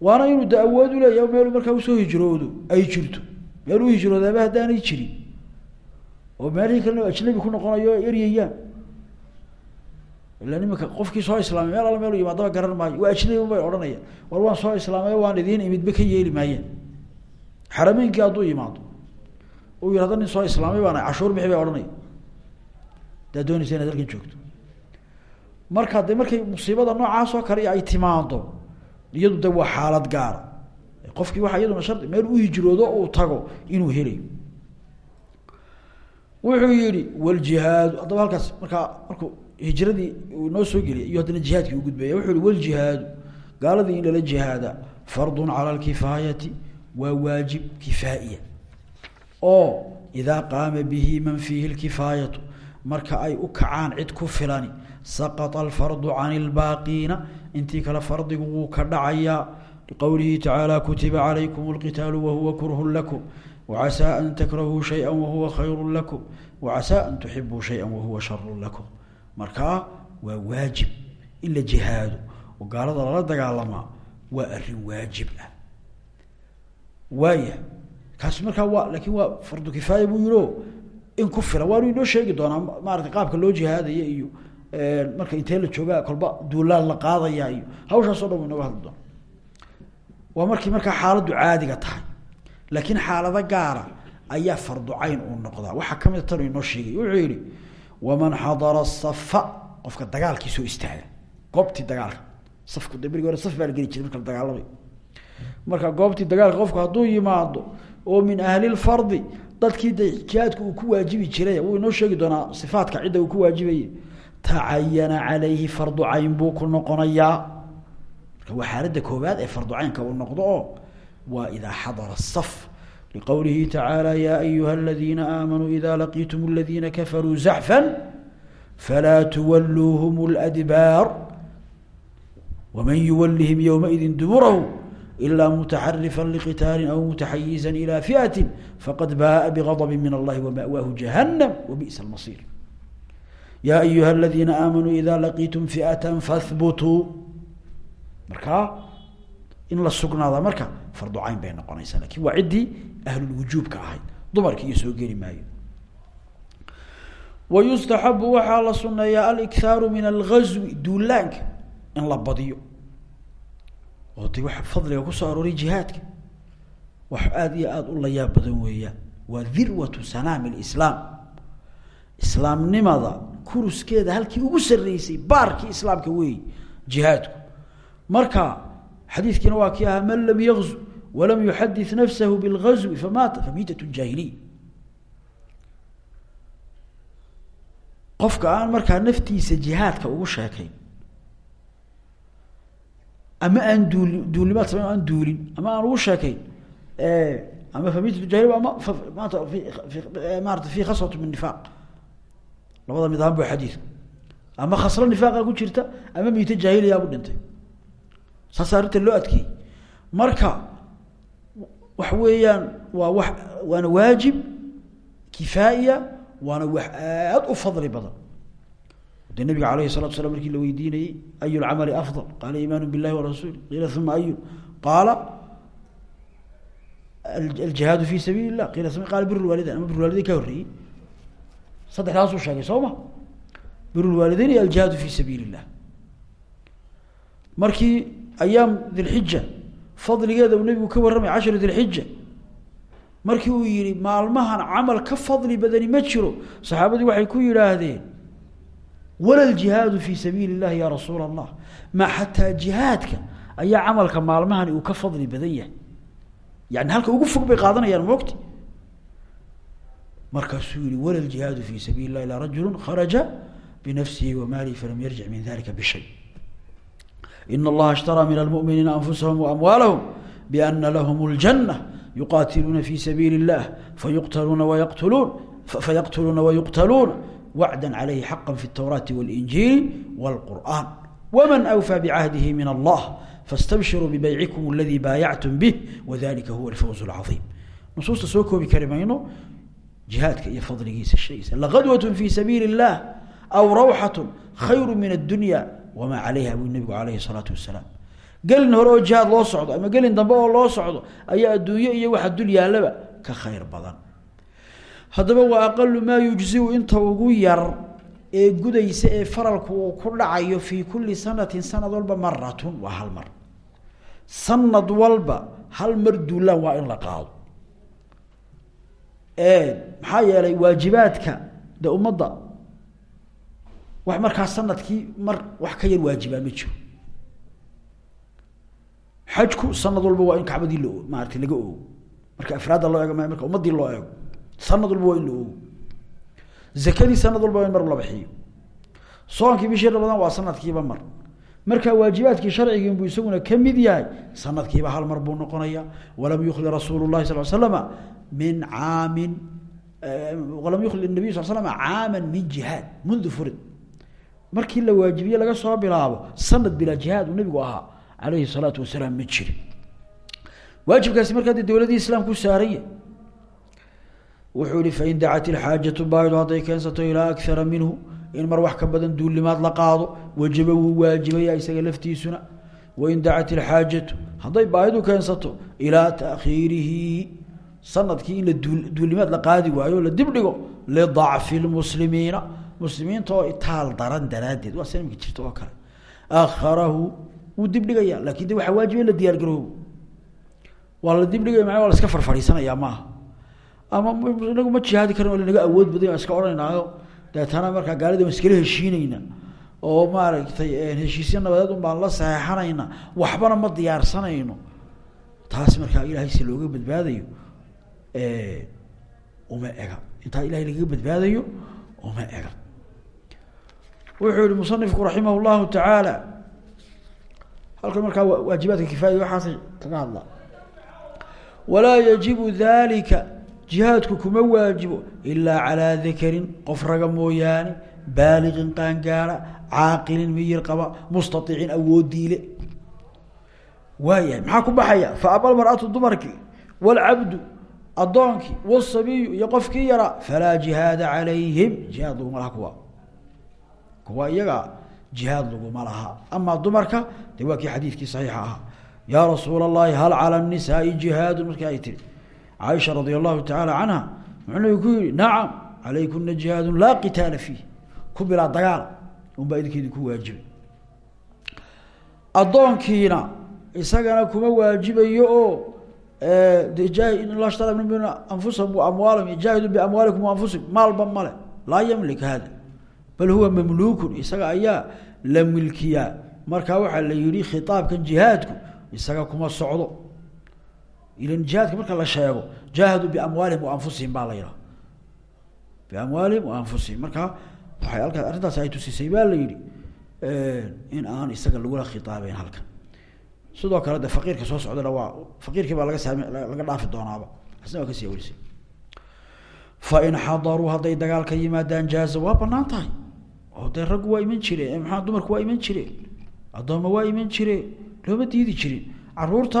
waana inuu de awood uleeyahay meelu markaa u soo hijroodo ay jirto meel u hijroodaaba haddaanay jirin oo meelihii kalena ajnabi ku noqonayo ay eryayaan ila nimanka qofkii soo islaamay meel alla meel u yimaadaba garan maayo. Waa ajnabi bay odhanaya war waan soo islaamay waan idiin imidba ka yeeli maayeen. Xarameynkii hadduu yimaado uu yihahdo nin soo islaamay baana cashuur bixi bay odhanaya daa doonaysa inaad halkan joogto. Marka de markay musiibada noocaas oo kale ay timaado iyadu de waa xaalad gaara qofkii waxaa iyaduna shardi meel u hijroodo uu tago inuu helayo. Wuxuu yihi waljihaadu haddaba halkaas markaa markuu hijradii uu noo soo geliyay iyo haddana jihaadkii u gudbaya wuxuu yihi waljihaadu gaaladii in lala jihaada fardun cala alkifaayati waa waajib kifaaiya. Oo idaa qaama bihi man fiihi lkifaayatu marka ay u kacaan cid ku filani saqط alfardu can اlbaaqiina intii kale fardigu wuu ka dhacayaa liqowlihi tacaala kutiba calaykum alqitaalu wahuwa kurhun lakum wacasaa an takrahuu shay-a wahuwa khayrun lakum wacasaa an tuxibuu shay-a wahuwa sharun lakum markaa waa waajib in la jihaado oo gaalada lala dagaalamaa waa arrin waajib ah waaya kaasi markaa waa laakiin waa fardu kifaaya buu yihio in ku filan waanu inoo sheegi doonaa maarata qaabka loo jihaadaya iyo marka intee la joogaa duulaan la qaadaya iyo dhan wa inooga waa markii markaa xaaladdu caadiga tahay. Laakiin xaalado gaara ayaa fardu cayn uu noqdaa. Waxaa ka mida tanu inoo sheegay. Wuxuu yihi waman xadara safa qofka dagaalkii soo istaaga goobtii dagaalka. Safku de berigi hore saf baa marka la dagaalamay. Marka goobtii dagaalka qofku hadduu yimaado oo min ahli lfardi dadkii de jihaadka uu ku waajibi jiray wuu inoo sheegi doonaa sifaatka cidda uu ku waajibayay tacayana calayhi fardu cayn buu ku noqonayaa marka waa xaaladda koobaad ee fardu caynka uu noqdo oo waa idaa xadara saf liqowlihi tacaala yaa ayuha aladiina aamanuu ida laqiitum aladiina kafaruu zaxfan falaa tuwaluuhum ladbaar waman yuwalihim ywmaidi duburahu إلا متحرفا لقتال أو متحيزا إلى فئة فقد باء بغضب من الله ومأواه جهنم وبئس المصير يا أيها الذين آمنوا إذا markaa in la sugnaada marka fardu cayn bay noqonaysaa laakiin waa ciddii ahlulwujuubka ahayd. Dumarki iyo soo geli maayo. Wayustaxabu waxaa la suneeyaa alikhaaru min algazwi duulaanka in la badiyo. Oo de waxa fadliga ku soo arooray jihaadka. Wax aada iyo aada u layaab badan weeyaan. Wa dirwatu sanaami lislaam islaamnimada kuruskeeda halkii ugu sarreysay baarkii islaamka weey jihaadku marka xadiidkiina waa kii ahaa man lam yagzu walam yuxadith nafsahu bilgazwi famaata famiitat jaahiliya qofka aan markaa naftiisa jihaadka ugu sheekayn ama aan duuli duulimaad samayn aan duulin ama aan ugu sheekayn ama famit jahil ama maanta maarata fi khaswat min nifaaq. Labada mid ahaan bu ama khaslo nifaaqa ku jirta ama miito jaahiliyaa bu dhintay saasa arrinta loo adkeeyey marka waxa weeyaan waa wax waana waajib kifaaiya waana wax aada u fadli badan de nabiga alayh الsalatu slam markii la weydiinayey ayu اlcamali afضل qaala iimaan biاllahi warasuuli qiila uma ayu qaala aljihaadu fi sabiili الlah qila qala bir waalida ama bir waalidin ka horreeyey saddexdaasuu sheegay soo ma bir lwaalideyn iyo aljihaadu fi sabiili illah markii ayaam dilxija fadligeeda uu nabigu ka warramay cashru dilxija markii uu yihi maalmahan camal ka fadli badani ma jiro saxaabadii waxay ku yidhaahdeen wala ljihaadu fi sabiili illahi ya rasuula allah ma xataa jihaadka ayaa camalka maalmahani uu ka fadli badan yahay. Yani halka ugu fog bay qaadanayaan mogti markaasuu yihi wala ljihaadu fi sabiili illahi ila rajulu kharaja binafsihi wamaalihi falam yarjic min dalika bishay in allaha ishtaraa min almuminiina anfusahum waamwaalahum biana lahm اljanة yuqatiluuna fi sabiili اllah fayuqtaluuna wayaqtuluun fayaqtuluuna wayuqtaluuna wacda calayhi xaqa fi اtawraati wاlinjiili wاlqur'an wman awfى bcahdihi min allah fastabshiruu bbaycikum اladii baayactum bih wadalika huwa alfawz اlcaظiim nusuusta soo koobi kari mayno jihaadka iyo fadligiisa sheegaysa laqadwat fi sabiili اllah aw rawxat khayru min addunya wamaa calayha buu nabigu alayhi الsalaatu wasalaam gelin hore oo jihaad loo socdo ama gelin dambe oo loo socdo ayaa adduunye iyo waxa dul yaallaba ka khayr badan haddaba waa aqalu maa yujziu inta ugu yar ee gudaysa ee faralku uu ku dhacayo fii kulli sanatin sanad walba maratun waa hal mar sanad walba hal mar duulaan waa wax markaa sannadkii mar wax ka yar waajibaa ma jiro. Xajku sanad walba waa in kacbadii la maarata laga oogo marka afraadda loo eego marka ummadii loo eego sanad walba waa in la oogo zakadii sanad walba waa in mar la bixiyo soonkii bishii ramadan waa sanadkiiba mar. Marka waajibaadkii sharcigiin buu isaguna ka mid yahay sanadkiiba hal mar buu noqonaya. Walam yukli rasuulu sal slama min caamin walam yukli nabiy sal slama caaman min jihaad mundu furid markii la waajibiye laga soo bilaabo sanad bilaa jihaad uu nabigu ahaa alayhi salaatu wasalaam ma jiri. Waajibkaasi markaa dee dowladii islaamku saaranya wuxuu yihi fain dacat ilxaajatu baahidu hadday keensato ilaa akara minhu in mar wax ka badan duulimaad la qaado wajaba wuu waajibaya isaga laftiisuna. Wain dacat ilxaajatu hadday baahidu keensato ilaa taakhiirihi sannadkii in la duulimaad la qaadi waayo la dib dhigo lidacfi lmuslimiina muslimiinta oo itaal daran daraaddeed waa sanamka jirta oo kale. Akharahu wuu dibdhigaya laakiin de waxaa waajiba in la diyaar garoobo. Waa la dibdhigaya mana waa la iska maaha ama inagu ma jihaadi karin oo awood badan aan iska odhanaynayo. Deetana markaa gaalida waan iskala heshiinayna. Oo maaragtay heshiisya nabadeed un baan la saxeixanayna waxbana ma diyaarsanayno taas markaa ilahay si looga badbaadayo uma ega. Intaa ilahay lagaga badbaadayo uma ega wuxuu yihi musanifku raximah llahu tacaala. Halkan markaa waajibaadka kifaaya waxaasay kaga hadlaa walaa yajibu dalika jihaadku kuma waajibo ilaa calaa dakarin qof raga mooyaane baaliqin qaangaara caaqilin miyir qaba mustaicin awoodiile. Waayahay maxaa ku baxaya? Fa ama almar'atu dumarkii waalcabdu addoonkii wasabiyu iyo qofkii yaraa falaa jihaada calayhim jihaad laguma laha kuwa kuwa iyaga jihaad laguma laha. Amaa dumarka de waa kii xadiidkii saxiixa ahaa. Yaa hal cala nisaai jihaadun? Markii ay tiri caaisha radia allahu tacaala canha muxuu nabigu ku yihi nacam calaykuna jihaadun laa qitaala ku bilaa dagaal unbaa idinka idinku waajibay. Addoonkiina isagana kuma waajibayo oo la shtara min anfusahum waamwaalahum jaahidu biamwaalikum waanfusikum male laa yamlik hada bal huwa mamluukun isaga ayaa la milkiyaa. Markaa waxaa la yihi khitaabkan jihaadku isaga kuma socdo. Ilan jihaadka marka la sheego jaahaduu biamwaalihim waanfusihim baa la yihaha biamwaalihim waanfusihim markaa waxay halkaa arrintaas ay tusisay baa la yihi in aan isaga lagula khitaabeyn halkan. Sidoo kale de faqiirka soo socdana waa faqiirkii baa laga saame laga dhaafi doonaaba. Asna waa ka sii awlisay fain xadaruu hadday dagaalka yimaadaan jaaza waa banaan oo dee raggu waa iman jireen maxaa dumarku waa iman jireen addooma waa iman jireen looma diidi jirin. Caruurta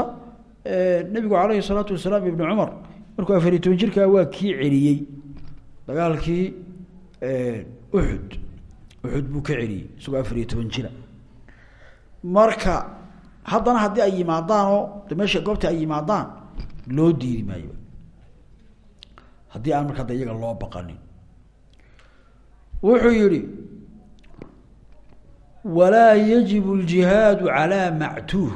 nabigu calayhi salaatu wasalaam ibnu cumar markuu afariy toban jirkaa waa kii celiyey. Dagaalkii uxud uxud buu ka celiyey isagoo afariyo toban jira. Marka haddana haddii ay yimaadaan oo de meesha goobta ay yimaadaan loo diidi maayo. Haddii aan markaa de iyaga loo baqanin. Wuxuu yihi walaa yajib اljihaadu calaa mactuuh.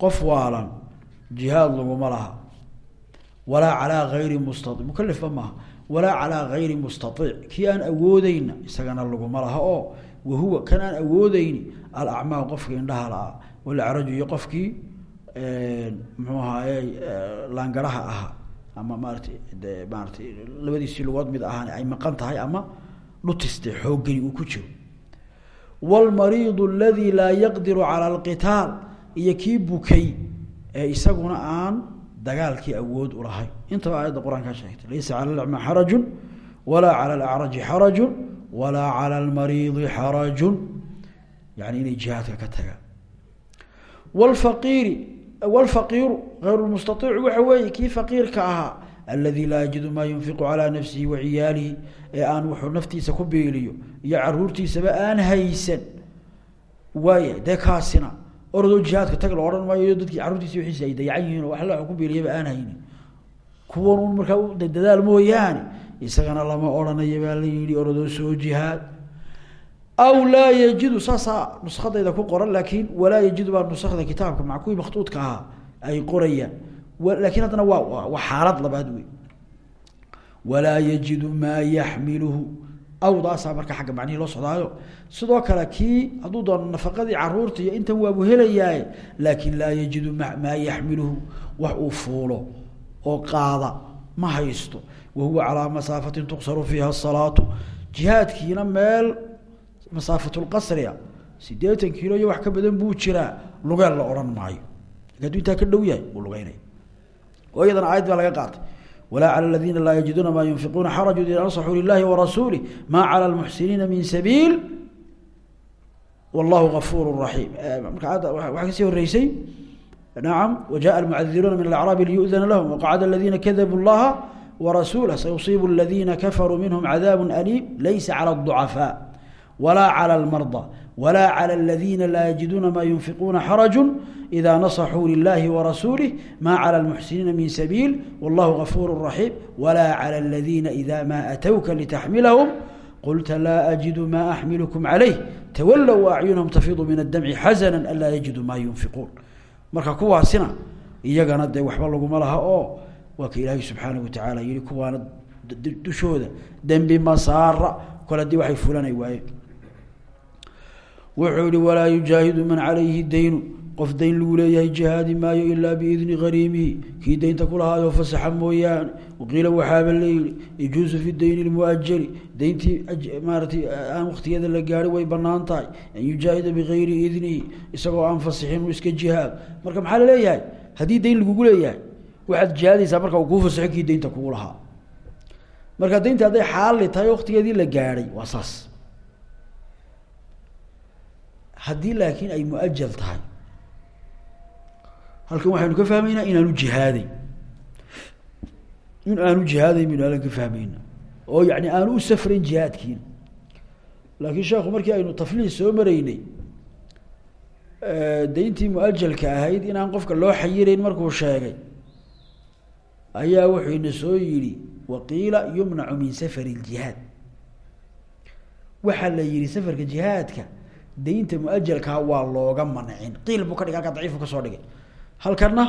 Qof waalan jihaad laguma laha. Walaa calaa gayri mustaiic mukalifba maaha walaa calaa gayri mustaiic kii aan awoodeyna isagana laguma laha oo wahuwa kan aan awoodeyni alacmaa qofkii indhaha la-a walacraju iyo qofkii muxuu ahaaye laangaraha ahaa ama maarata de maaratay labadiisii lugood mid ahaan ay maqan tahay ama dhutiste xooggeli uu ku jiro wاlmariidu aladi laa yaqdiru calى اlqitaal iyo kii bukay ee isaguna aan dagaalkii awood ulahayn intaba aayadda qur-aankaa sheegtay laysa calى اlacma xaraju walaa calى اlacraji xaraju walaa calى اlmariidi xaraju yani inay jihaadka ka tagaan wlfaqiiri wlfaqiiru غayr lmustaiicu waxa weeye kii faqiirka ahaa aladi laa yajidu maa yunfiqu calaa nafsihi wa ciyaalihi ee aan wuxuu naftiisa ku biiliyo iyo caruurtiisaba aan haysan waaya dee kaasina orodoo jihaadka tag la odhan maayo dadkii carruurtiisi wiiisi ay dayacan yihiin oo wax ku biiliyaba aan haynin. Kuwan un markaa dadaal mooyaane isagana lama odhanayo baa la yihi orodoo soo jihaad. Aw laa yajidu saasaa nuskadayda ku qoran laakiin walaa yajidu baa nusakda kitaabka kuwii makhtuudka ahaa ay qorayaan laakiin haddana waa xaalad labaad wey walaa yajidu maa yaxmiluhu. Awdaasaa marka xagga macnihii loo socdaayo. Sidoo kale kii hadduu doono nafaqadii carruurta iyo intan waabu helayaaye laakin laa yajidu maa yaxmiluhu. Wax uu fuulo oo qaada ma haysto. Wa huwa calaa masaafatin tuqsaru fiiha asalaatu jihaadkiina meel masaafatulqasriga sideetan kiilo iyo wax ka badan buu jiraa. Lugeel la odhan maayo oo iyadana aayad baa laga qaatay walaa calى اladiina laa yajiduuna maa yunfiquuna xaraju ida naصxuu lilahi warasuulih ma calى اlmuxsiniina min sabiil wallahu gafuur raxiim marka aadda waxaa kasii horeysay nacam wajaءa almucadiruuna min alacraabi liyudana lahum waqacada aladiina kadabuu اllaha warasuulah sayusiibu اladiina kafaruu minhm cadaab aliim laysa calى الضucafاء walaa calى اlmarضى walaa calى اladiina laa yajiduuna maa yunfiquuna xaraju إذا نصحوا لله ورسuله mا على المحسiنiiنa من سبيل والله غفور رحيم ولا على الذينa إذا mا أتوka لتحملهم قلت لا أجد mا أحملكم عليه تولوا وأعينهم تفيض من الدمع حزنا ألا يجدوا mا ينفقون marka kuwaasina iyagana dee waxba laguma laha oo waa ka ilaahay subحaanaه وataعالى yihi kuwaana dushooda dembi masaara kol hadii waxay fulanay waayeen wuxuu yihi walaa يujaahidu man عalayhi daynu. Qof dayn lagu leeyahay jihaadi maayo ilaa biidni hariimihi kii daynta kulahaayo fasaxa mooyaane. Waqiila waxaaba layihi yajuusu fi dayni lmuajali dayntii maaratay aan waktigeeda la gaari way bannaan tahay. An yujaahida bigayri idnihi isagoo aan fasixin uu iska jihaado marka maxaa la leeyahay haddii dayn lagugu leeyahay waxaad jihaadaysaa marka uu kuu fasaxo kii daynta kugu lahaa. Marka daynta hadday haddii laakiin ay muajal tahay. Halkan waxaynu ka fahmaynaa inaanu jihaaday. In aanu jihaaday baynu halkan ka fahmayna oo yani aanu u safrayn jihaadkiina. Laakiin sheekhu markii aynu tafliis soo maraynay dayntii muajalka ahayd inaan qofka loo xayirayn markuu sheegay ayaa wuxuu soo yihi waqiila yumnacu min safari ljihaad waxaa la yihi safarka jihaadka daynta muajalkaa waa looga mancin qiil buu ka dhigay halkaa daciifu ka soo dhigay. Halkana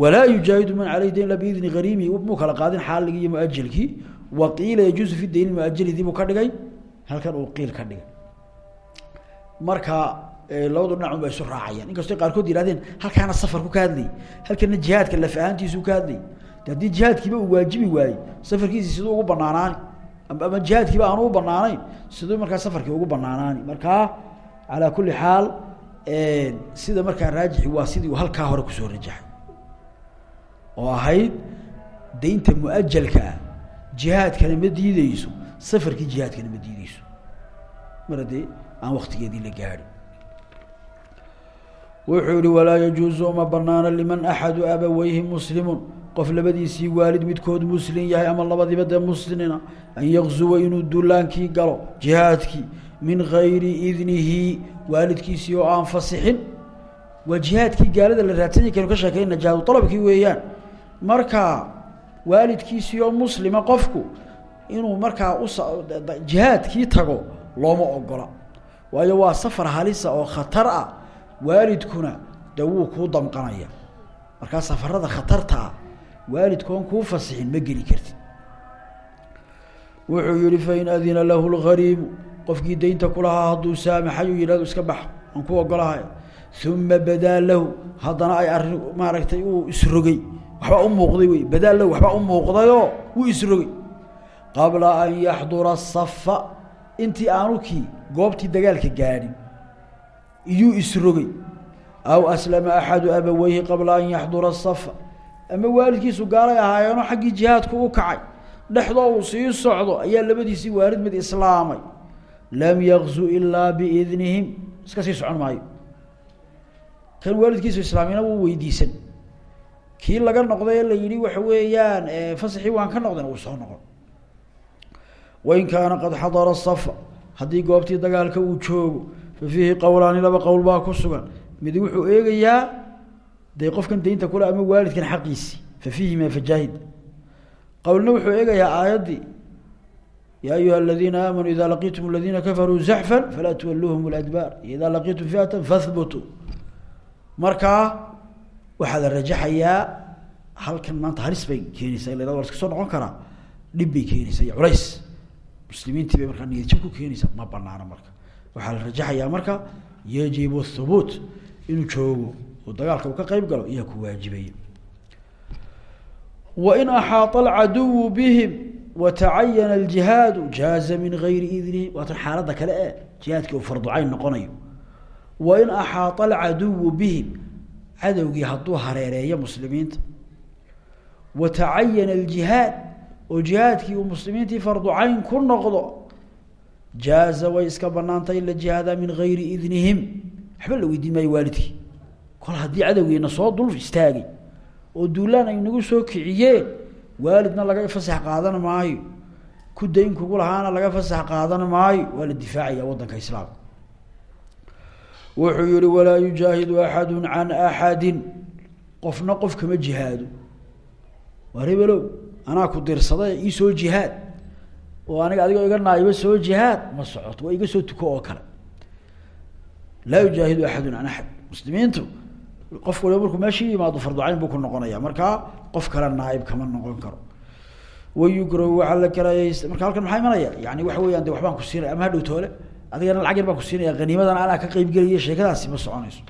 walaa yujaahidu man aleyh dayn ila biidni hariimihi muu kala qaadin xaaligii iyo muajalkii. Wa qiila yajuusu fi dayn muajalidii buu ka dhigay halkan uu qiil ka dhigay. Marka labadu dhinac un ba isu raacayaan. Inkastoo qaarkood yihahdeen halkaana safarku ka hadlayy halkana jihaadka laf ahaantiisu ka hadlayy jihaadkiiba uu waajibi waayey safarkiisi siduu ugu banaanaani ama jihaadkiiba aanu u banaanayn siduu markaa safarkii ugu banaanaani markaa calaa kuli xaal sida markaa raajixi waa sidii uu halkaa hore ku soo rajaxay. Oo ahayd daynta muajalka ah. Jihaadkana ma diideyso safarkii jihaadkana ma diideyso mar haddee aan waktigeedii la gaadhin. Wuxuu yihi walaa yajuuzu uma banaana liman axadu abaweyhi muslimun. Qof labadiisii waalid midkood muslim yahay ama labadiiba dee muslina an yakzuwa inuu duulaankii galo jihaadkii min gayri idnihi waalidkiisii oo aan fasixin. Waa jihaadkii gaalada la raadsanya kaynu ka sheekeyna jihaadu alabkii weeyaan. Marka waalidkiisii oo muslima qofku inuu markaa us jihaadkii tago looma ogola. Waayo waa safar halisa oo khatar ah. Waalidkuna de wuu kuu damqanaya. Markaa safarada khatarta ah waalidkoon kuu fasixin ma geli kartid. Wuxuu yihi fain adina lahu lgariibu qofkii daynta kulahaa hadduu saamaxayuu yidhahdo iska bax aan ku ogolahay uma badaa lahu haddana ay arrin maaragtay uu isrogay. Waxbaa u muuqday wey badaa lahu waxbaa u muuqdayoo wuu isrogay. Qabla an yaxdura safa intii aanu kii goobtii dagaalka gaadhin iyuu isrogay. Aw aslama axadu abaweyhi qabla an yaxdura safa ama waalidkiisu gaalay ahaayeenoo xaggii jihaadku u kacay. Dhexdoo uu sii socdo ayaa labadiisii waalid mid islaamay lam yakzu ilaa biidnihim. Iska sii socon maayo. Kan waalidkiisu islaamina wuu weydiisan. Kii laga noqday ee la yidhi waxa weeyaan fasaxii waan ka noqden uu soo noqon. Wain kaana qad xadara safa haddii goobtii dagaalka uu joogo fa fiihi qowlaani laba qowl baa ku sugan. Mid wuxuu eegayaa dee qofkan daynta kule ama waalidkan xaqiisi fa fiihima fajaahid qowlna wuxuu eegayaa aayaddii yaa ayuha aladiina aamanuu ida laqiitum aladiina kafaruu zaxfan falaa tuwaluuhum ladbaar iyo idaa laqiitum fiatan fahbutuu markaa waxaa la rajaxayaa halkan maanta halis bay keenaysaa ila waa laska soo noqon karaa dhib bay keenaysaa iyo culays muslimiintii bay markaa niyadjab ku keenaysaa ma banaana marka waxaa la rajaxayaa marka yajibu thubuut inuu joogo oo dagaalka uu ka qeyb galo iyaa ku waajibaya wain axaaطa alcaduwu bihim watacayana aljihaadu jaaza min gayri idnihim waatan xaaladda kale e jihaadkii uu farducayn noqonayo wain axaaطa alcaduwu bihim cadowgii hadduu hareereeyo muslimiinta watacayana aljihaad oo jihaadkii uu muslimiintii farducayn ku noqdo jaaza way iska banaantay la jihaada min gayri idnihim waxba la weydiin maayo waalidkii kol haddii cadowgiina soo dul istaagay oo duulaan ay nagu soo kiciyeen waalidna laga fasax qaadan maayo. Ku dayn kugu lahaana laga fasax qaadan maayo. Waa la difaacaya waddanka islaamka. Wuxuu yihi walaa yujaahidu axadu can axadin. Qofna qof kama jihaado. Waar hebelow anaa ku dirsaday iisoo jihaad. Oo aniga adigoo iga naayiba soo jihaad. Ma socoto waa iga soo tuko oo kale. Laa yujaahidu axadu can axad. Muslimiintu qof waliba markuu meeshii yimaado farducayn buu ku noqonaya markaa qof kale naaib kama noqon karo. Wayukrahu waxaa la karaayeysta marka halkan maxaa imanaya? Yani waxa weeyaan de waxbaan ku siinaya ama hadhow adigana lacag yar baan ku siinaya haniimadan anaa ka qeybgelaya sheekadaasi ma soconayso.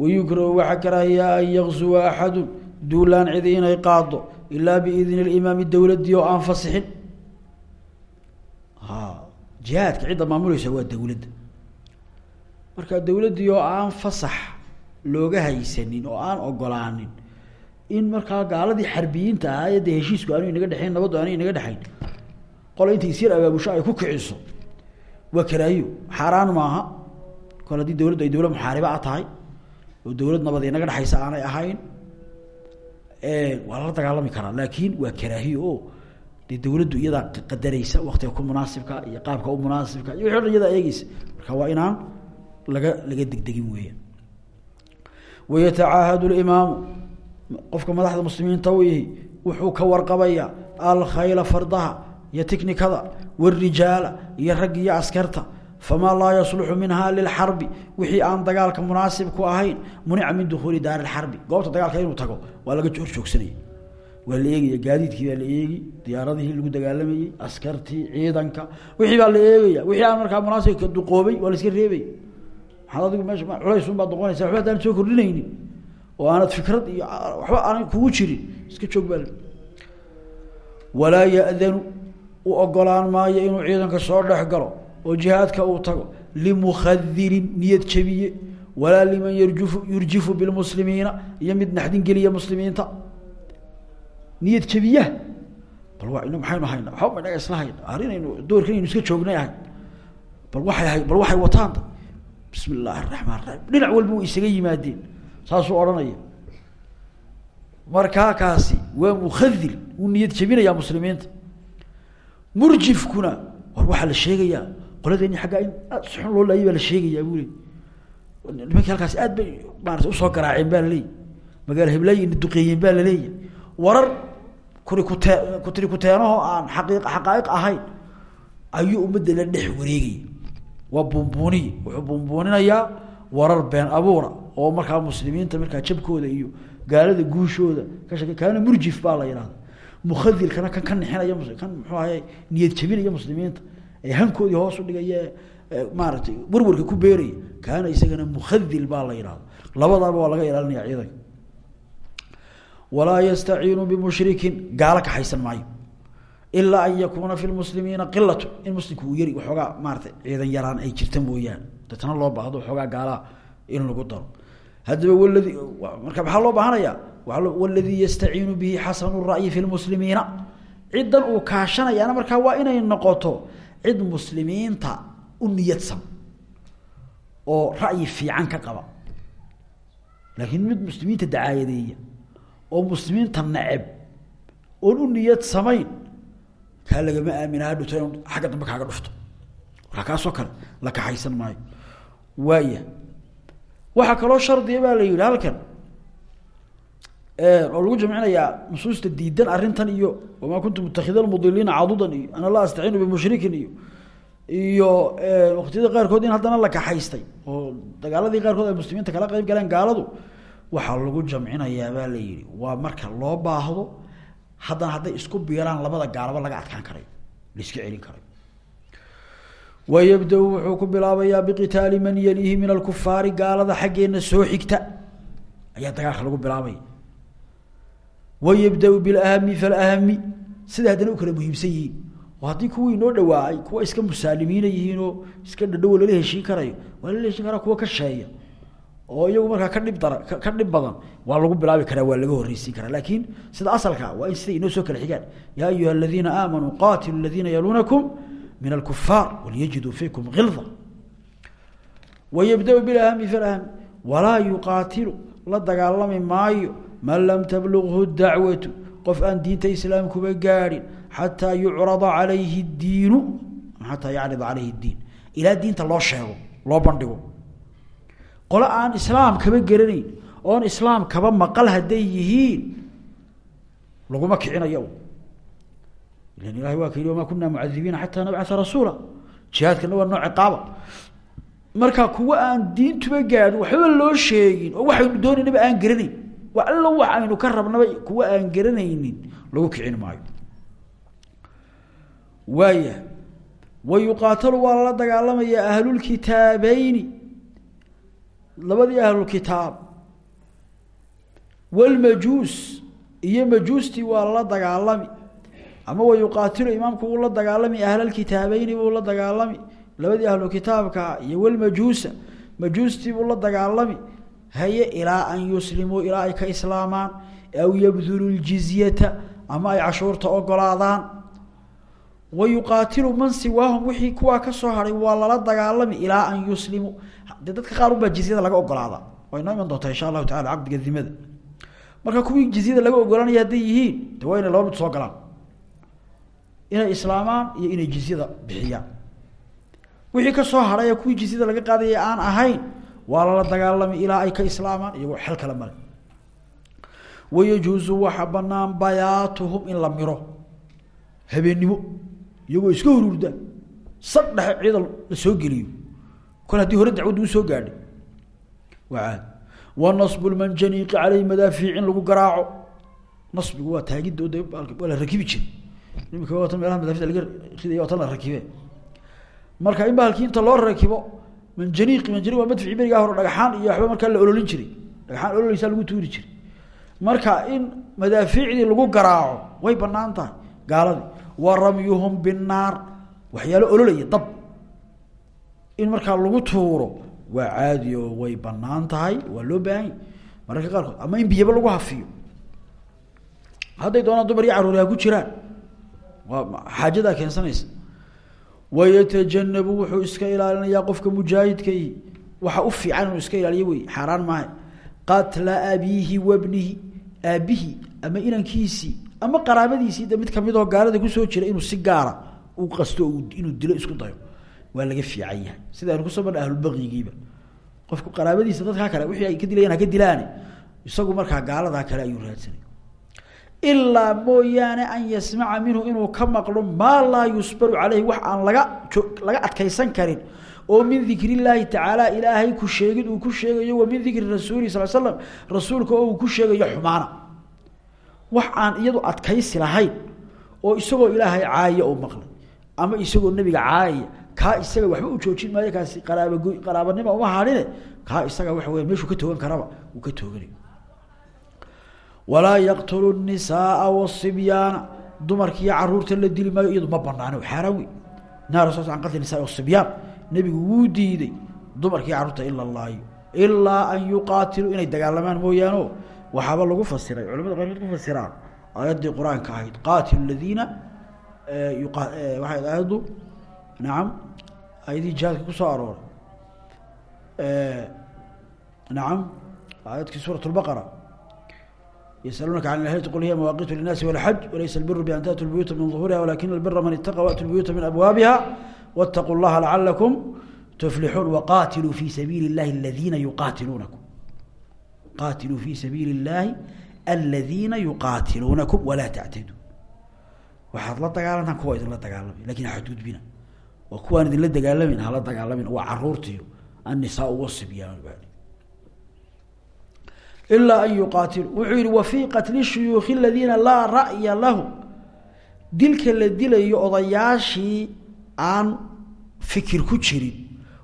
Wayukrahu waxaa karahaya an yakzuwa axadun duulaan cidi inay qaado ilaa biidni limaami dowladii oo aan fasixin. Ha jihaadka cidda maamuleysa waa dowladda marka dowladdii oo aan fasax looga haysanin oo aan ogolaanin in markaa gaaladii xarbiyiinta ahaa heshiisku aanu inaga dhexeyn nabaddu aanu inaga dhexeyn qole intay isyar abaabusho ay ku kiciso. Waa karaayo xaaraan maaha. Kol haddii dowladdu ay dowlad muxaariba a tahay oo dowlad nabad inaga dhexaysa aanay ahayn waa lala dagaalami karaa. Laakiin waa karaahiyo oo dee dowladdu iyadaa qadaraysa waktiga ku munaasibka iyo qaabka u munaasibka iyo wixi iyadaa eegeysa marka waa inaan laga laga degdegin weeyaan. Wayatacaahadu limaamu qofka madaxda muslimiinta u ihi wuxuu ka warqabayaa alkhayla fardaha iyo tiknikada warijaala iyo rag iyo askarta. Famaa laa yasluxu minha lilxarbi. Wixii aan dagaalka munaasib ku ahayn munica min dukuuli daari lxarbi goobta dagaalka inuu tago waa laga hor joogsanaya waa la gaadiidkii la eegi diyaaradihii lagu dagaalamayey askartii ciidanka. Wixii baa la wixii aan markaa munaasibka duqoobay waa la iska reebay. Maxaad meesha culays un baad noqonaysa waxba haddaan soo kordhinaynin oo aanad fikrad iyo waxba aanay kugu jirin iska joog baa walaa u ogolaan maayo inuu ciidanka soo dhex galo oo jihaadka uu tago limukhadirin niyad jabiye walaa liman yarjufu yurjifu bilmuslimiina iyo mid naxdin geliya muslimiinta. Niyad jabiyaha bal waa ina maxaynu hayna waxba inaga isla hayna arrinaynu doorkan aynu iska joognay bal waxay bal waxay wataanta bismi illaahi araxmaan dhinac walba way isaga yimaadeen saasuu odhanaya. Markaa kaasi waa mukhadir wuu niyad jabinayaa muslimiinta. Murjifkuna war waxaa la sheegayaa qoladeeni aggaa in aad si xun loo laayay la sheegayaa buu le nimankii aad bay maarata u soo garaaceen baa laleeyahy magaalo heblaayi ina duqeeyeen baa laleeyahy warar kuri kutee kutiri kuteenahoo aan xaqii xaqaa'iq ahayn ayuu ummadda la dhex wareegaya. Waa buunbuuniye wuxuu buunbuuninayaa warar been abuura oo markaa muslimiinta markaa jabkooda iyo gaalada guushooda ka shake kaana murjif baa la yihahda mukhadilkana kan ka nixinaya kan muxuu ahay niyad jabinaya muslimiinta ee hankoodii hoos u dhigaya maaratay warwarka ku beeraya kaana isagana mukhadil baa la yihahda labadaaba waa laga ilaalinaya ciidanka. Walaa yastaciinu bimushrikin gaalo kaxaysan maayo ilaa an yakuuna fi lmuslimiina qilatu in muslimku uu yari waxoogaa maaratay ciidan yaraan ay jirta mooyaane. Deetna loo baahdo waxoogaa gaalaha in lagu daro haddaba waladi marka maxaa loo baahanaya waladii yastaciinu bihi xasanu ra'yi fi lmuslimiina ciddan uu kaashanayaana markaa waa inay noqoto cid muslimiinta u niyadsan oo ra'yi fiican ka qaba. Laakiin mid muslimiinta dacaayadeeya oo muslimiinta neceb oon u niyad samayn kaa lagama aamina hadhuto in xagga dambe kaaga dhufto. Markaa kaasoo kale la kaxaysan maayo. Waaya waxaa kaloo shardiya baa la yidhi halkan oo lagu jamcinayaa nusuusta diidan arrintan iyo wamaa kuntu mutakida mudiliina cadudan iyo ana laa astaciinu bimushrikin iyo iyo waktiyada qaarkood in haddana la kaxaystay oo dagaaladii qaarkood ay muslimiinta kala qeyb galeen gaaladu waxaa lagu jamcinayaa baa la yihi waa marka loo baahdo haddana hadday isku biiraan labada gaalaba laga adkaan karayo laiska celin karayo wayabda wuxuu ku bilaabayaa biqitaali man yaliihi min alkufaari gaalada xaggeena soo xigta ayaa dagaalka lagu bilaabaya wayabda bilahami falahami sida haddana u kala muhiimsan yihiin oo haddii kuwii noo dhawaacay kuwa iska musaalimiina yihiin oo iska dhadhowo lala ka sheeya oo iyagu markaa ka dhib ka dhib badan waa lagu bilaabi karaa waa laga horreysiin karaa laakiin sida asalka waa in siday inoo soo kala xigaan yaa ayuha aladiina aamanuu qaatilu aladiina min alkufaar walyajiduu fiikum hilda wayabda bilahami falahami walaa yuqaatilu la dagaalami maayo man lam tablughu dacwatu qof aan diinta islaamkuba gaadhin xataa yucrada calayhi diinu xataa yacrida calayhi diin ilaa diinta loo sheego loo bandhigo qole aan islaam kaba geranayn oon islaam kaba maqal hadday yihiin laguma kicinayo ilan ilahay waa ka yihi wamaa kunaa mucadibiina xataa nabcaa rasuula jihaadkana waa nooc ciqaaba marka kuwa aan diintuba gaadhin waxbaba loo sheegin oo waxaynu doonaynaba aan garanayn wa allo wax aynu ka rabnaba kuwa aan garanaynin lagu kicin maayo waaya wa yuqaatalu waa lala dagaalamayaa ahlulkitaabeyni labadii ahlulkitaab walmajuus iyo majuustii waa lala dagaalami ama wa yuqaatilu imaamku wuu la dagaalami ahlalkitaabeyni buu la dagaalami labadii ahlukitaabka iyo walmajuusa majuustii buu la dagaalami. Haye ilaa an yuslimuu ilaa ay ka islaamaan aw yabdulu ljizyata ama ay cashuurta ogolaadaan. Wa yuqaatilu man siwaahum wixii kuwaa ka soo haray waa lala dagaalami ilaa an yuslimuu. Dadka qaar unbaa jizyada laga ogolaada. Way noo iman insha allahu tacala caqdiga dimada marka kuwii jizyada laga ogolanaya hadday yihiin de soo galaan inay islaamaan iyo inay jizyada bixiyaan. Wixii ka soo haray ee kuwii laga qaadaya aan ahayn waa lala dagaalami ilaa ay ka islaamaan iyagoo xel kale male wayajuusu waxa banaan bayaatuhum in la miro habeennimo iyagoo iska huruurda sag dhexe ciidan la soo geliyo. Kol haddii hore dacwaddu u soo gaadhay waa wa nasbu lmanjaniiqi caleyhi madaafiic in lagu garaaco. Nasbigu waa taagidda la rakibi jiri marka in bahalkii inta loo rakibo manjaniiqi manjaniiq waa madfici berigaa hore dhagaxaan iyo waxba markaa la ololin jiray. Dhagaxaan ololeysaa lagu tuuri jiray. Marka in madaafiicdii lagu garaaco way bannaan tahay gaaladii wa ramyuhum binnaar waxyaalo ololaya dab. In markaa lagu tuuro waa caadi oo way banaan waa loo baahanya mararka qaarkood ama in biyaba lagu hafiyo. Hadday doonaan dumar iyo caruuri ha ku jiraan xaajadaa keensanaysa. Waytajanabu wuxuu iska ilaalinayaa qofka mujaahidkai waxa u fiican inuu iska ilaaliyo wey xaaraan maaha. Qatla abiihi wabnihi aabihi ama inankiisii ama qaraabadiisii de mid kamidoo gaalada ku soo jira inuu si gaara u qasto inuu dilo isku dayo waa laga fiican yahay. Sida aynu ku soo marna ahlulbaqigiiba qofku qaraabadiisa dadkaa kale wixii ay ka dilayaan haka dilaane isagu markaa gaaladaa kale ayuu raadsanay ilaa mooyaane an yasmaca minhu inuu ka maqlo maa laa yusbaru caleyhi wax aan laga laga adkaysan karin. Oo min dikr illaahi tacaala ilaahay ku sheegid uu ku sheegayo wa min dikri rasuuli sal slam rasuulka oo uu ku sheegayo xumaana. Wax aan iyadu adkaysi lahayn oo isagoo ilaahay caayaya oo maqlay ama isagoo nebiga caayaya kaa isaga waxba u joojin maayo kaasi qaraab qaraabanima uma hadhine kaa isaga waxa weya meeshuu ka toogan karaba uu ka tooganay walaa yaqtulu nisaaa wasibyaana dumarkiiyo carruurta la dili maayo iyadu ma banaano xaaraan wey naha rasul an qatli nisa wasibyaan nebigu wuu diiday dumarkiiyo carruurta ila laayo ilaa an yuqaatiluu inay dagaalamaan mooyaano. Waxaaba lagu fasiray culamada qaarkood ku fasiraan aayaddii qur'aanka ahayd qaatilu ladiina waxay aayaddu nacam ayadii jihaadka arooray aayadkii suurat lbaqara يسألونك عن الهلة قل هي مواقيت للناس والحج وليس البر بأن تأتوا البيوت من ظهورها ولكن البر من اتقى وأتوا البيوت من أبوابها واتقوا الله لعلكم تفلحون وقاتلوا في سبيل الله الذين يقاتلونكم قاتلوا في سبيل الله الذين يقاتلونكم ولا تعتدوا waxaad la dagaalantaan kuwa idinla dagaalamay lakiin xadudbina waa kuwaan idinla dagaalamin hala dagaalamin waa caruurtiyo annisaa wasib yaa ilaa an yuqaatilu wuxuu yihi wa fii qatli shuyuukhi aladiina laa ra'ya lahu dilka la dilayo odayaashii aan fikir ku jirin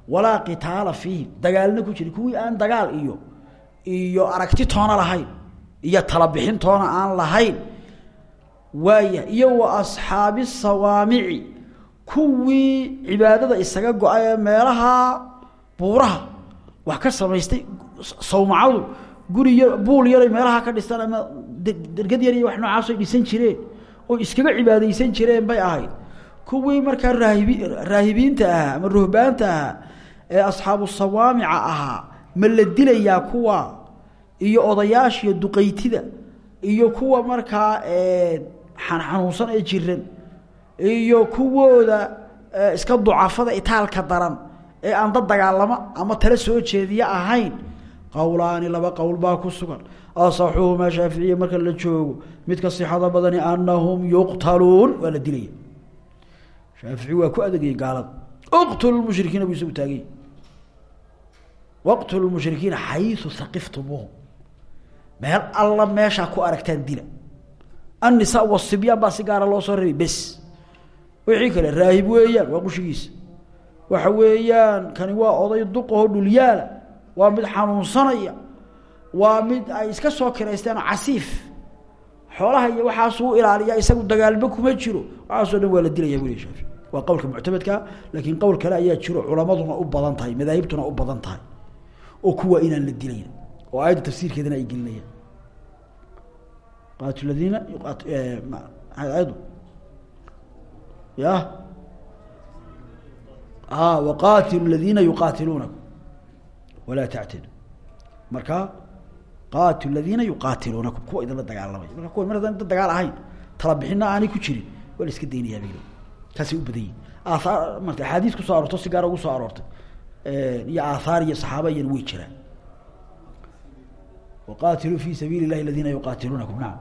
walaa qitaala fiihim dagaalna ku jirin kuwii aan dagaal iyo iyo aragti toona lahayn iyo talabixin toona aan lahayn waaya iyo wa asxaabi sawaamici kuwii cibaadada isaga go'ay ee meelaha buuraha wax ka samaystay sawmacadu guri yar buul yaray meelaha ka dhistaan ama dergad yar iyo wax noocaasay dhisan jireen oo iskaga cibaadaysan jireen bay ahayd. Kuwii markaa raahibi raahibiinta ahaa ama ruhbaanta ahaa ee asxaabu sawaamica ahaa ma la dilayaa kuwa iyo odayaashiyo duqaytida iyo kuwa markaa xanuunsan ee jiran iyo kuwooda iska ducafada itaalka daran ee aan dad dagaalamo ama tala soo jeediya ahayn qowlaani laba qowl baa ku sugan. Asaxuhumaa shaaficiya marka la joogo. Midka sixada badani anahum yuqtaluun waa la dilaya shaafici waa ku adegayay gaalada uqtulu mushrikiina buu isagu taagay. Waqtulu mushrikiina xayu haqiftumuuhum meel alla meeshaa ku aragtaan dila. Annisaa wasibyaan baa si gaara loo soo rabay bes. Wixii kale raahib weeyaan waa qushigiisa. Waxa weeyaan kani waa oday duqaho dhulyaala waa mid xanuunsanaya. Waa mid ay iska soo kiraysteen casiif. Xoolaha iyo waxaasuu ilaaliya isagu dagaalba kuma jiro. Waxaasoo dhan waa la dilaya weli shaafi waa qowlka muctamadka laakiin qowl kale ayaa jiro. Culamaduna u badan tahay madaahibtuna u badan tahay. Oo kuwa inaan la dilayn. Oo aayadda tafsiirkeedana ay gelinayaan. Qaatu ladiina ayadu ya waqaatilu ladiina yuqaatiluunakum walaa tactadu marka qaatilu ladiina yuqaatiluunakum kuwa idinla dagaalamay. Marka kuwa mar haddaan dagaal ahayn tala bixina aanay ku jirin waa la iska daynayaa baylo taasay u badan yihiin aathaar marta axaadiis ku soo aroorto si gaara ugu soo aroortay iyo aathaar iyo saxaaba iyana way jiraan. Waqaatiluu fi sabiili llahi aladiina yuqaatiluunakum nacam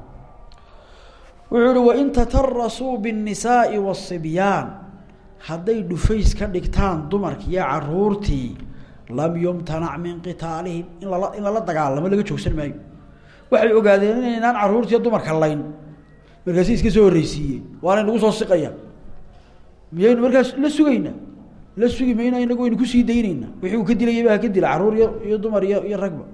wuxuu uhi wain tatarasuu biاnnisaai wasibyaan hadday dhufays ka dhigtaan dumarki iyo lam yumtanac min qitaalihim. In lala in lala dagaalamo laga joogsan maayo. Waxay ogaadeen inaynaan caruurtiiyo dumarka layn. Markaasi iska soo horreysiiyeen waana nagu soo siqaya. Miyaynu markaas la sugaynaa la sugi mayna inagu waynu ku sii dayneynaa wixii uu ka dilayaba haka dila carruur iyo iyo dumar iyo iyo ragba.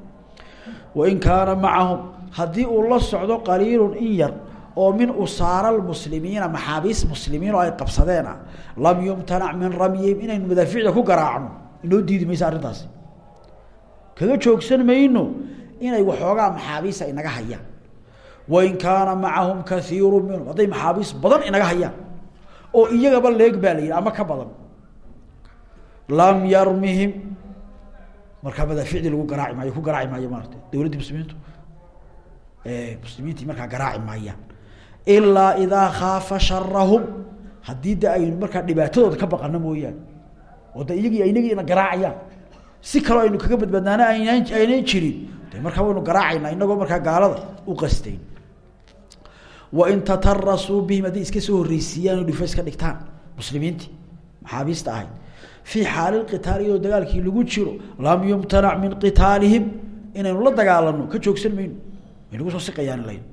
Wain kaana macahum haddii uu la socdo qaliilun in yar oo min usaara lmuslimiina maxaabiis muslimiin ay qabsadeen ah lam yumtanac min ramyihim inaynu madaaficda ku garaacno inoo diidi maysa kaga joogsan mayno inay waxoogaa maxaabiisa inaga hayaan. Wain kaana macahum kaiiru minhum hadday maxaabiis badan inaga hayaan oo iyagaba leeg baa la yidhi ama ka badan. Lam yarmihim markaa madaaficdii lagu garaaci maayo ku garaaci maayo maarata dowladdii muslimiintu muslimiintii markaa garaaci maayaan. Ilaa idaa khaafa sharahum haddii de aynu markaa dhibaatadooda ka baqano mooyaane oo de iyagii aynagiina garaacayaan. Si kaloo aynu kaga badbaadnaana aynaan aynay jirin. De markaa garaacaynaa inagoo markaa gaalada u qastayn wain tatarasuu bihim hadday iska soo horreysiiyaan oo dhifa iska dhigtaan. Muslimiintii maxaabiista ahayd fii xaali qitaal iyadoo dagaalkii lagu jiro lam yumtanac min qitaalihim inaynu la dagaalano ka joogsan mayno way soo siqayaan layn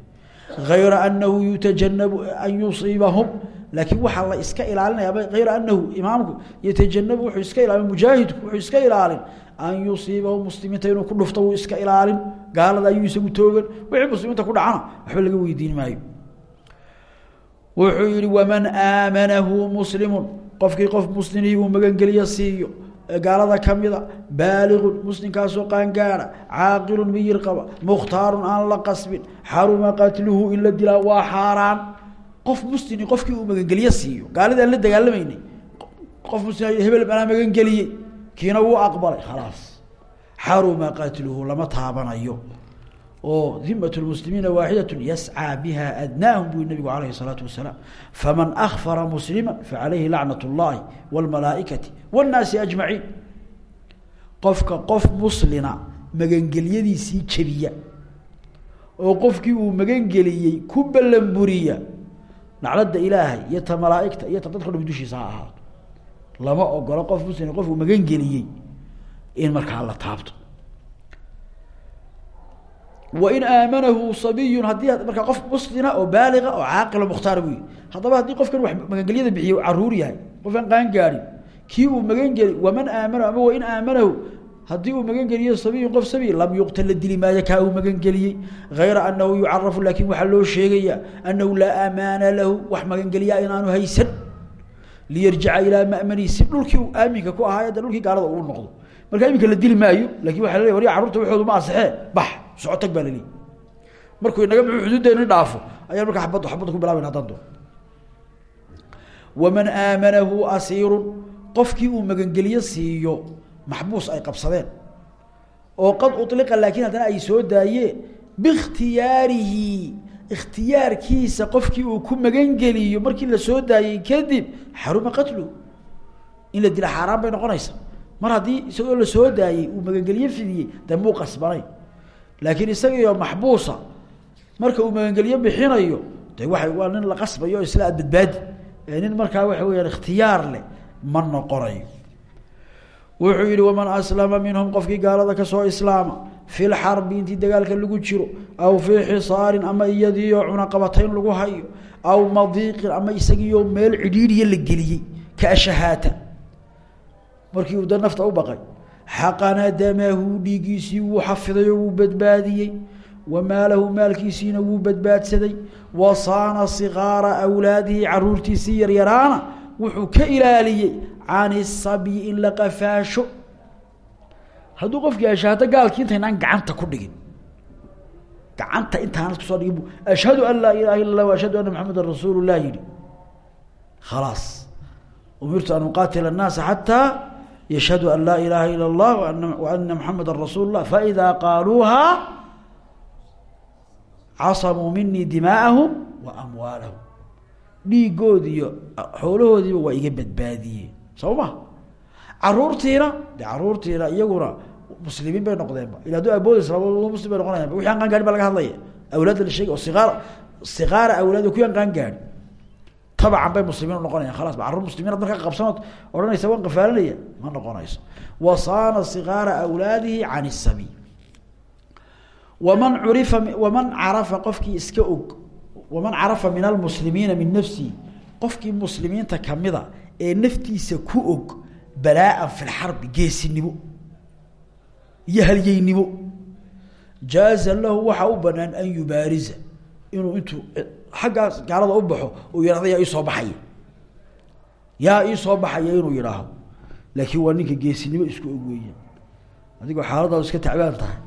ayra anahu yutajanabu an yusiibahum laakiin waxaa la iska ilaalinaya ayra anahu imaamku yatajanabu wuxuu iska ilaalin mujaahidku wuxuu iska ilaalin. An yusiibahum muslimiinta inuu ku dhufto wuu iska ilaalin. Gaalada ayuu isagu toogan wixii muslimiinta ku dhacana waxba laga weydiin maayo. Wuxuu yihi waman aamanahu muslimun qofkii qof muslimii uu magangeliyo siiyo. Gaalada kamida baaliqun muslimkaasoo qaangaara caaqilun miyir qaba mukhtaarun aan la qasbin xaruma qatluhu in la dilaa waa xaaraan qof muslimi qofkii uu magangeliye siiyo gaalidaan la dagaalameynay qof muslim hebel banaa magangeliyey kiina wuu aqbalay khalaas xaruma qatluhu lama taabanayo oo dimat lmuslimiina waaxidat yascaa biha adnaahum buu nabigu alayhi الsalaatu wasalaam faman akfara muslima facalayhi lacnat اllahi wاlmalaaikati wاnnaasi ajmaciin qofka qof muslina magangelyadiisii jebiya oo qofkii uu magangeliyey ku ballanburiya lacnada ilaahay iyo ta malaaigta iyo ta dadka dham dushiisa ha ahaato. Lama ogolo qof muslim qof uu magangeliyey in markaa la taabto. Wain aamanahu sabiyun haddii markaa qof muslina oo baaliga oo caaqila mukhtaar buu haddaba haddii qofkan wax magangelyada bixiye carruur yahay qofkan qaan gaadhin kii uu magangeli waman aamanahu ama wain aamanahu haddii uu magangeliyo sabiyun qof sabiy lam yuqtal la dili maayo kaa uu magangeliyey. Hayra anahu yucarafu laakin waxaa loo sheegaya anahu laa amaana lahu wax magangeliyaa inaanu haysan. Liyarjica ilaa mamani si dhulkii uu aaminka ku ahaay de dhulkii gaalada uu noqdo. Markaa iminka la dili maayo laakiin waa la war carurta waxoodu ma asexee bax socotag baa markuu inaga muxuu xuduuddeeni dhaafo ayaan markaa abadda xabadda ku bilaabayna haddaan doon waman aamanahu asiirun qofkii uu magangeliye siiyo maxbuus ay qabsadeen. Oo qad uliqa laakiin haddana ay soo daayeen biikhtiyaarihi ikhtiyaarkiisa qofkii uu ku magangeliyo markii la soo daayey kadib xaruma qatlu. In la dila xaaraan bay noqonaysa mar haddii isagoo la soo daayey uu magangeliye fidiyey de muu qasbanay. Laakiin isagiio maxbuusa marka uu magangeliye bixinayo de waa waa nin la qasbayo isla aad badbaadi. Ee nin markaa waxa weyaan ikhtiyaar leh ma noqonayo wuxuu yihi waman aslama minhum qofkii gaalada ka soo islaama fi lxarbi intii dagaalka lagu jiro aw fii xisaarin ama iyadiio cunaqabatayn lagu hayo aw madiiqin ama isagiio meel cidhiidhiya la geliyey kaashahaata markii uu da nafta u baqay xaqana damahu dhiigiisii wuu xafiday oo wuu badbaadiyey wa maalahu maalkiisiina wuu badbaadsaday wa saana sikaara awlaadihi caruurtiisii yaryaraana wuxuu ka ilaaliyey can isabyi in la qafaasho hadduu qofkii ashahaato gaalkii intaynaan gacanta ku dhigin gacanta intaanad kusoo dhigin bu ashhadu an laa ilaha illa lah ashhadu anna maxamedan rasuul lah yihi khalaas umirtu an uqaatila الnaasa xataa yashhadu an laa ilaha ilا اllah wa ana maxameda rasuul الlah faإida qaaluuha casamuu minii dimaa'ahum wa amwaalahum dhiigoodiiyo xoolahoodiiba waa iga badbaadiyeen soo ma caruurtiina de caruurtiina iyaguna muslimiin bay noqdeenba ila hadduu abood islaam muslim bay noqonayanba wixi aan qaan gaadhin ba laga hadlaya. Awlaadda la sheegay oo sikaar sikaara awlaad kuwi aan qaan gaadhin tabacan bay muslimiin unoqonayan khalas ba. Carruur muslimiin ad qabsanood odhanaysa waan qafaalinaya ma noqonayso. Wa saana sikaara awlaadihi can isabiy waman curifa waman carafa qofkii iska og waman carafa min almuslimiina min nafsihi qofkii ee naftiisa ku og balaaan fi lxarbi geesinimo iyo halyeynimo. Jaaza lahu waxaa u banaan an yubaariza inuu intuu xaggaas gaalada u baxo uu yihahdo yaa iisoo baxaya. Yaa iisoo baxaya inuu yidhaaho laakiin waa ninka geesinimo isku og weeyaan. Adigoo xaaladaadu iska tacbaan tahay.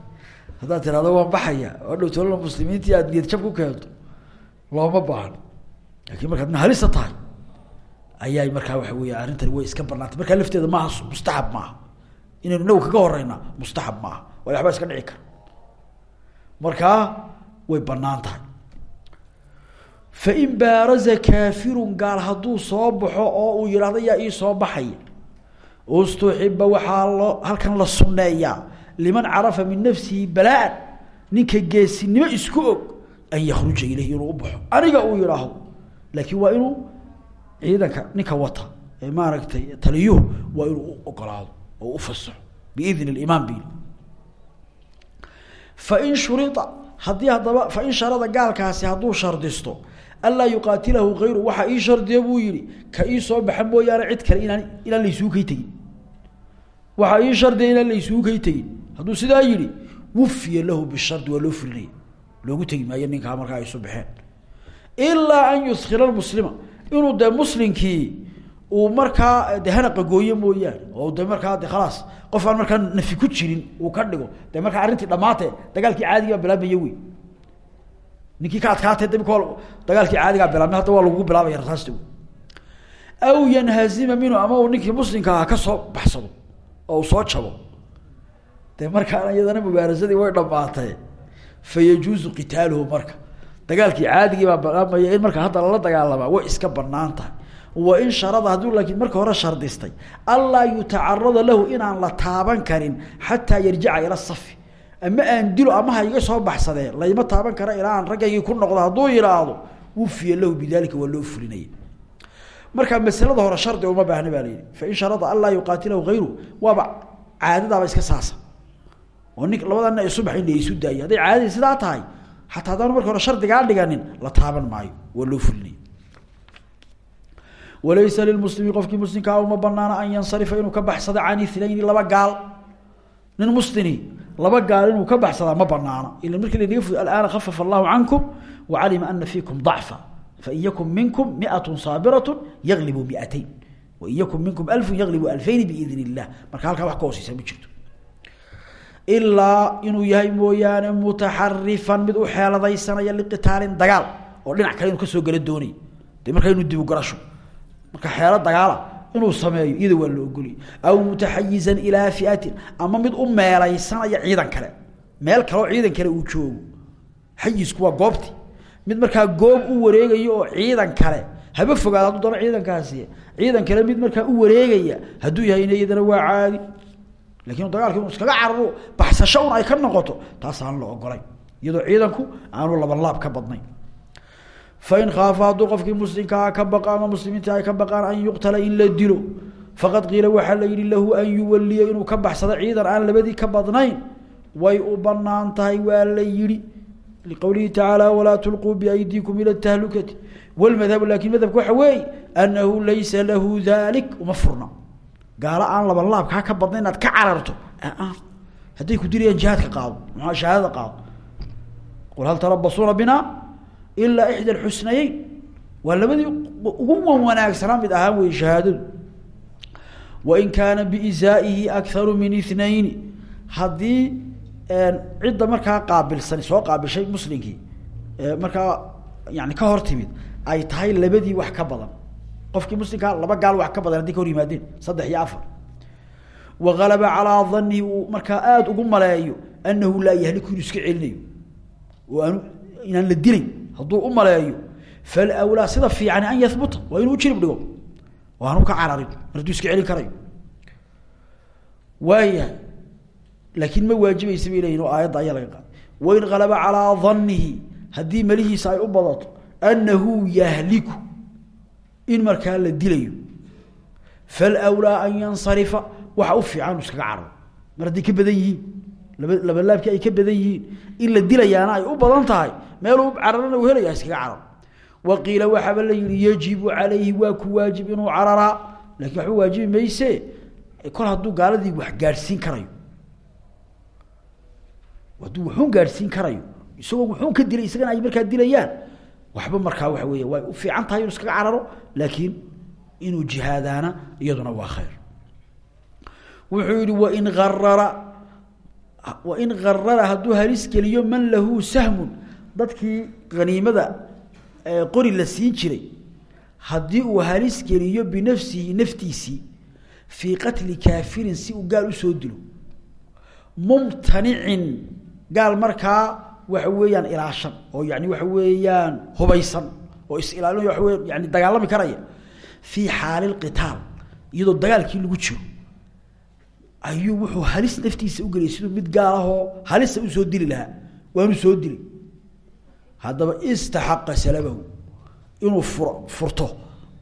Haddaad tirahdo waan baxaya. Oo dhow tolana muslimiintii aada niyad jab ku keento. Looma baahno laakiin markaad nahalisa tahay ayaa markaa waxa weya arrintani way iska banaantay markaa lafteeda maaha mustaxab maaha. Inaynu inagu kaga horeynaa mustaxab maaha. Waayo waxbaa iska dhici kara markaa way bannaan tahay. Fain baaraza kaafirun gaal hadduu soo baxo oo uu yidhahdo yaa ii soo baxaya ustuxiba waxaa loo halkan la sunneeyaa. Liman carafa min nafsihi balaa-an ninka geesinimo isku og an yakruja ilayhi inuu u baxo. Aniga uu yidhaaho laakiin waa inuu ciidanka ninka wata maaragtay taliyuhu waa inuu ogolaado oo u fasaxo biidni اlimaam bi. Fain shuria haddii haddaba fain sharada gaalkaasi hadduu shardisto anlaa yuqaatilahu kayru waxaa ii shardiya buu yihi ka ii soo baxa mooyaane cid kale inaan inaan laysuu kay tegin waxaa ii shardiya inaan laysuu kay tegin hadduu sidaa yihi wufiya lahu bishardi waa loo fulinaya loogu tegi maayo ninkaa markaa ay isu baxeen. Ilaa an yuskira muslima inuu dee muslimkii uu markaa de hanaqa gooye mooyaane oo de markaa de khalaas qof aan markaa nafi ku jirin uu ka dhigo de markaa arrintii dhamaate dagaalkii caadigaa bilaabmaya wey ninkii ka adkaatay d dagaalkii caadigaa bilaabmay hadda waa lagugu bilaabaya rasaasta aw yanhazima minhu ama uu ninkii muslimka aha ka soo baxsado oo soo jabo. De markaana iyadana mubaarasadii way dhamaatay fa yajuuzu marka dagaalkii caadigii baa bilaabmaya in marka hadda lala dagaalamaa way iska bannaan tahay. Wain sharada hadduu laakiin marka hore shardistay anlaa yutacarada lahu inaan la taaban karin xataa yarjica ila safi. Ama aan dilo ama ha soo baxsadee layma taaban kara ilaa aan raggaygii ku noqdo hadduu yidhaahdo wufiya lahu bidalika waa loo marka masalada hore shardi uma baahna baa layihi fain sharada anlaa yuqaatilahu hayru waaba caadadaaba iska saasa. Oo nin labada nin ay subax in sidaa tahay xataa haddaanu marka hore shardigaa dhiganin la taaban maayo waa loo fulinaya walaysa lilmuslimi qofkii muslimkaa uma banaana an yansarifa inuu ka baxsado can inayni laba gaal. Nin muslimi laba gaal inuu ka baxsadaa ma banaana ila markii lanaga fud alaana khafafa allahu cankum wacalima ana fiikum dacfa. Fain yakun minkum miatu saabiratu yaglibu miatayn. Wain yakun minkum alfu yaglibu alfayni biidn illah marka halkaa wax ka hooseysa ilaa inuu yahay mooyaane mutaxarifan mid u xeeladaysanaya liqitaalin dagaal oo dhinac kale inuu ka soo gala doonay de markaa inuu dibugarasho marka xeelo dagaala inuu sameeyo iyada waa la ogoliyay aw mutaxayizan ilaa fiatin ama mid u meelaysanaya ciidan kale. Meel kaleoo ciidan kale uu joogo. Xayisku waa goobti. Mid markaa goob u wareegayo oo ciidan kale haba fogaado hadduu ciidankaasi. Ciidan kale mid markaa u wareegaya hadduu yahayna iyadana waa caadi laakiin dagaalka inuu iskaga cararo baxsasho ay ka noqoto taas aan la ogolay. Iyadoo ciidanku aanu labanlaab ka badnayn. Fain khaafa hadduu qofkii muslimkaa ka baqa ama ay ka baqaan an yuqtala in la dilo. Faqad qiila waxaa la yihi lahu an yuwaliya inuu ka baxsado ciidan aan labadii ka badnayn. Way u bannaan tahay waa la yihi liqowlihi tacaala walaa tulquu biaydiikum ila tahlukati wlmadhabu laakiin madhabka waxa weeye anahu laysa lahu dalik uma furna gaalo aan labanlaabkaa ka badna inaad ka cararto. Hadday ku dilayaan jihaadka qaado maa shahaadada qaado? Qul hal tarabasuuna bina ilaa ixda alxusnayeyn. Waa labadii ugu wan wanaagsanaa mid ahaan wey shahaadadu. Wain kaana biizaaihi akharu min ithnayni haddii cidda markaa qaabilsan soo qaabilshay muslimkii markaa yani ka hor timid ay tahay labadii wax ka badan qofkii muslimkaa laba gaal wax ka badan hadday ka hor yimaadeen saddex iyo afar. Wagalaba calaa danihi uu markaa aada ugu maleeyo anahu laa yahliku inuu iska celinayo. Oo aanu inaan la dilayn hadduu u maleeyo falwlaa sida fiicani an yahbuta waa inuu ujirib dhigo. Oo aanu ka cararin hadduu iska celin karayo. Waayahay laakiin ma waajibaysa bay leyihin oo aayadda ayaa laga qaaday. Wain galaba calaa danihi haddii melihiisa ay u badato anahu yahliku in markaa la dilayo. Falwlaa an yansarifa waxa u fiican iskaga cararo mar ka badan yihiin laba labalaabkii ay ka badan yihiin in la dilayaana ay u badan tahay meeluu cararana u helaya iskaga cararo wa qiila waxaaba la yihi yajibu calayhi waa ku waajib inuu cararaa laakiin waxba waajibi mayse kol hadduu gaaladii wax gaadhsiin karayo. Hadduu wuxuun gaadhsiin karayo isagoo wuxuun ka dilay isagana ay markaa dilayaan waxba markaa waxa weya way u fiican tahay inuu iskaga cararo laakiin inuu jihaadaana iyaduna waa khayr. Wuxuu yihi wain arara wain garara hadduu halis geliyo man lahu sahmun. Dadkii haniimada qori la siin jiray haddii uu halis geliyo binafsihi naftiisii fii qatli kaafirin si uu gaal u soo dilo. Mumtanicin gaal markaa waxa weeyaan ilaashan oo yani waxa weeyaan hubaysan oo is-ilaalin waa wey yani dagaalami karaya. Fii xaali lqitaal iyadoo dagaalkii lagu jiro ayuu wuxuu halis naftiisa ugeliyay siduu mid gaal ahoo halisa u soo dili lahaa. Waanu soo dilay haddaba istaxaqa salabahu inuu fur furto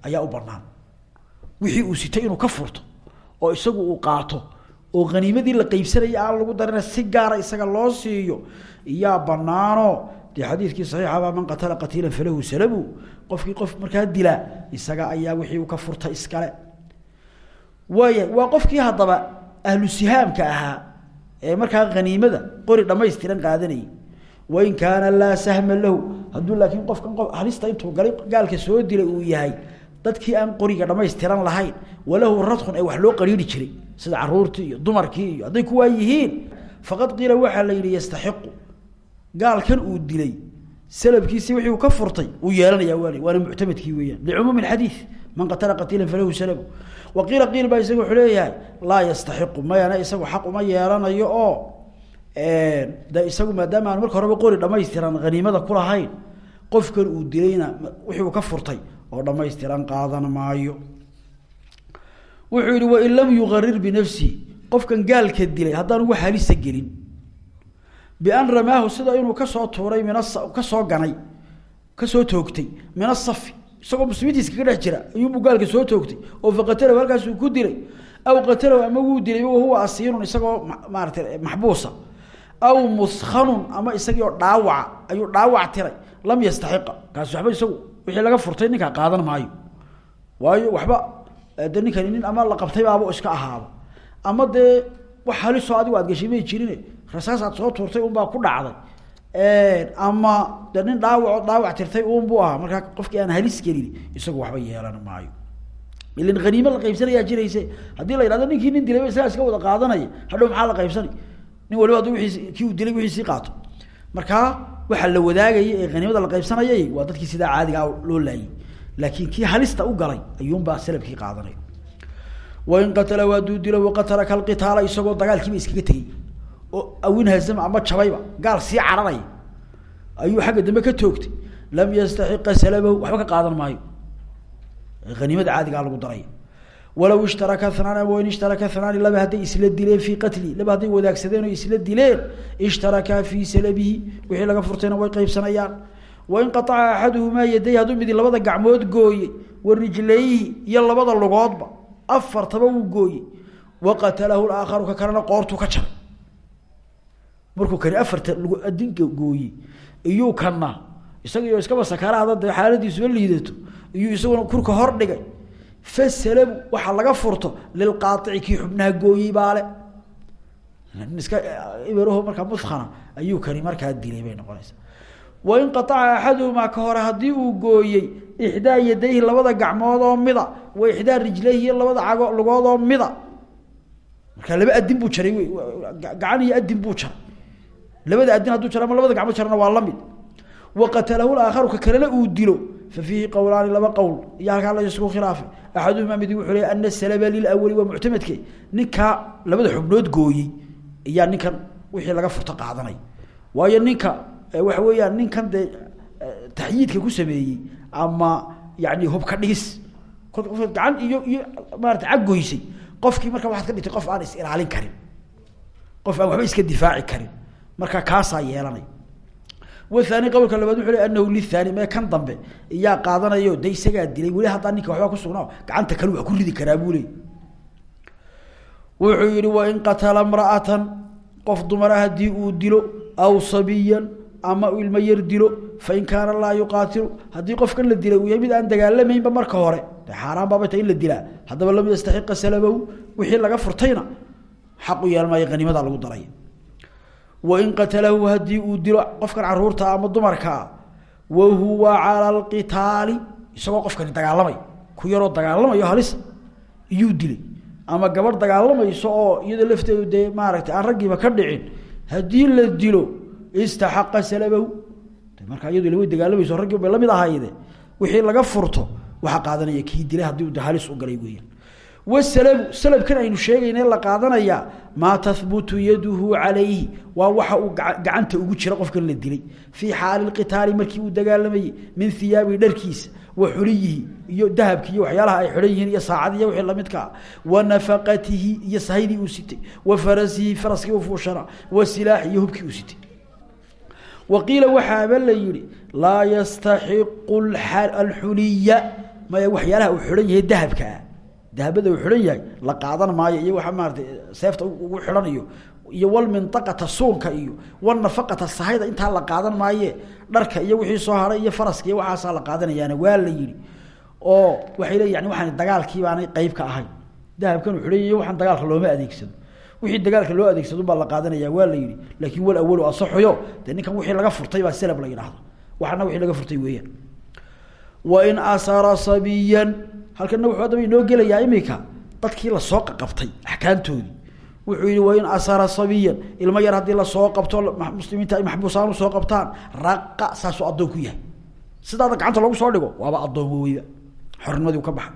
ayaa u banaan wixii uu sitay inuu ka furto oo isagu uu qaato oo haniimadii la qeybsanaya aan lagu darina si gaara isaga loo siiyo iyaa banaano dee xadiidkii saxiixabaa man qatala qatiilan falahu salabu. Qofkii qof markaa dilaa isaga ayaa wixii uu ka furta iskale. Waaya waa qofkii haddaba ahlu sihaamka ahaa ee markaa haniimada qori dhamaystiran qaadanayay. Wain kaana laa sahma lahu. Hadduu laakiin qofkan halista intuu galay gaalka soo dilay uu yahay dadkii aan qoriga dhamaystiran lahayn walahu radkhun ee wax loo qariiri jiray. Sida caruurtii iyo dumarkii iyo hadday kuwaa yihiin faqad qiila waxaa la yidhi yastaxiqu gaalkan uu dilay salabkiisi wixii uu ka furtay uu yeelanaya waali waana muctamadkii weeyaan. Licumuumi xadiid man qatala qatiilan falahu salabu. Wa qiila qiil baa isaga wuxuu leeyahay laa yastaxiqu mayana isagu xaq uma yeelanayo oo de isagu maadaama aan marka horeba qori dhamaystiran haniimada kulahayn qofkan uu dilayna wixii uu ka furtay oo dhamaystiran qaadan maayo. Wuxuu yihi wain lam yuqarir binafsihi qofkan gaalka dilay haddaanu wax halisa gelin bian ramaahu sida inuu ka soo tuuray min ka soo ganay ka soo toogtay min asafi isagoo muslimiintiis kaga dhex jira ayuunbuu gaalka soo toogtay oo faqatalahu halkaasuu ku dilay aw qatalahu ama wuu dilay wahuwa asiirun isagoo maarata maxbuusa aw muskhanun ama isagii oo dhaawaca ayuu dhaawac tiray lam yastaxiqa kaasi waxba isagu wixii laga furtay ninkaa qaadan maayo waayo waxba de ninkani nin ama la qabtay baaba iska ahaaba ama dee wax halisoo gashay may jirine rasaas aad soo tuurtay unbaa ku dhacday. Ama de nin dhaawac tirtay unbuu ahaa. Markaa qofkii aan halis gelin isagu waxba yeelan maayo. Ilan haniimo la qaybsanayaa jirayse haddii la yidhahdo ninkii nin dilayba isagaa iska wada qaadanaya. Hadhow maxaa la qaybsanay nin waliba hadduu wiis kii uu dilay wixiisii qaato. Markaa waxaa la wadaagaya ee haniimada la qaybsanayay waa dadkii sidaa caadiga ah loo laayay. Laakiin kii halista u galay ayuunbaa salabkii qaadanaya wain qatala waaduu dilo waqatala kalqitaala isagoo dagaalkiiba iskaga tegey oo awin hazama ama jabayba gaal sii cararaya ayuu xagga dambe ka toogtay. Lam yastaxiqa salabahu waxba ka qaadan maayo. Haniimada caadigaa lagu daraya walow ishtaraka hnaan ama wain ishtaraka hnaani laba hadday isla dileen fii qatli laba hadday wadaagsadeen oo isla dileen ishtarakaa fii salabihi wixii laga furtayna way qaybsanayaan. Wain qaaca axaduhumaa yaday hadduu midi labada gacmood gooye wa rijlayhi iyo labada lugoodba afartaba wuu gooye. Waqatalahu aakharu ka kalena qoortuu ka jaray markuu kani afarta lg adinka gooye iyuu kana isagiyo iskaba sakaraada dee xaaladiisuba liidato iyuu isaguna kurka hor dhigay. Fasalabu waxaa laga furto lilqaaici kii xubnaha gooyey baale. Iska iberaho markaa muskana ayuu kani markaa dilay bay noqonaysaa. Wain qaaca axaduhumaa ka hore haddii uu gooyey ixdaa yadayhi labada gacmood oo mida wa ixdaa rijlayhi iyo labada cago lugood oo mida. Markaa laba adin buu jaray gacan iyo adin buu jaray labada adin hadduu jaro ama labada gacmood jarana waa la wa qatalahu aakharu ka kalena uu dilo. Fa fiihi qowlaani laba qowl. Iyo halkaa la isku khilaafay axaduhumaa midi wuxuu leey ana salaba lilawali waa muctamadke ninkaa labada xubnood gooyey iyaa ninkan wixii laga furto qaadanay. Waayo ninka waxa weeyaan ninkan dee taxyiidka ku sameeyey ama yani hubka dhigis. Kolka qofka gacan iyo iyo maarata caggoysay qofkii marka waxaad ka dhigtay qof aan is ilaalin karin. Qof aan waxba iska difaaci karin marka kaasaa yeelanay. Wathani qowlka labaad wuxuu le anahu lithani mee kan dambe iyaa qaadanayo de dilay weli haddaa ninka waxbaa kusugnaa gacanta kale wax ku ridi karaa buu leey wuxuu yihi wain qatala mra'atan qof dumara haddii uu dilo aw sabiyan ama ilmo yar dilo fain kaana laa yuqaatilu. Haddii qofkan la dilay uu yahay mid aan marka hore de xaaraan in la dilaa. Haddaba lam yastaxiqa salabahu wixii laga furtayna xaq u yeelmaayo haniimada lagu daray wain qatalahu haddii uu dilo qofkan carruurta ama dumarkaa wa huwa cala alqitaali isagoo qofkani dagaalamay ku yaroo dagaalamayo halisa iyuu dilay. Ama gabadh dagaalamayso oo iyadoo lafteedu dee maaragtay aan raggiiba ka dhicin haddii la dilo istaxaqa ila way dagaalamayso raggii bay la mid ahayde wixii laga furto waxaa qaadanaya kii dilay haddii halis u galay weeyaan wasalabu salabkan aynu sheegayna la qaadanayaa maa tahbutu yaduhu calayhi. Waa waxa uu gacanta ugu jira qofkan la dilay. Fii xaali lqitaali markii uu dagaalamayey min hiyaabihi dharkiisa wa xuliyihi iyo dahabki iyo waxyaalaha ay xidhan yihiin iyo saacad iyo wixii lamidkaa wa nafaqatihi iyo sahaydii uu sitay. Wa farasihi faraskii uu fuushana wa silaaxi iyo uu sitay. Wa qiila waxaaba la yihi laa yastaxiqu alxuliya. Maya waxyaalaha uu xidhan yahay dahabkaa dahabada uu xidhan yahay la qaadan maayo iyo waxa maarata seefta ugu xidhan iyo iyo walmintaqata suunka iyo walnafaqata sahayda intaa la qaadan maaye dharka iyo wixii soo haray iyo faraska iyo waxaasaa la qaadanayaana waa la yidhi. Oo waxay leeyi yani waxaan dagaalkii baanay qeyb ka ahayn. Dahabkan uu xidhan yahy waxaan dagaalka looma adeegsado wixii dagaalka loo adeegsado baa la qaadanaya waa la yihi laakin wal awalu asaxuyo dee wixii laga furtay baa selab la yidhahdo waxana wixii laga furtay weeyaan. Wain asara sabiyan halkana wuxuu haddaba inoo gelayaa imika dadkii la soo qaqabtay axkaamtoodii wuxuu yihi wain asara sabiyan. Ilmo yar haddii la soo qabto muslimiinta ay maxbuusaan u soo qabtaan raqa saasuu addoon ku yahay. Sidaada gacanta lagu soo dhigo waaba addoon woweyba xornimadii ka baxay.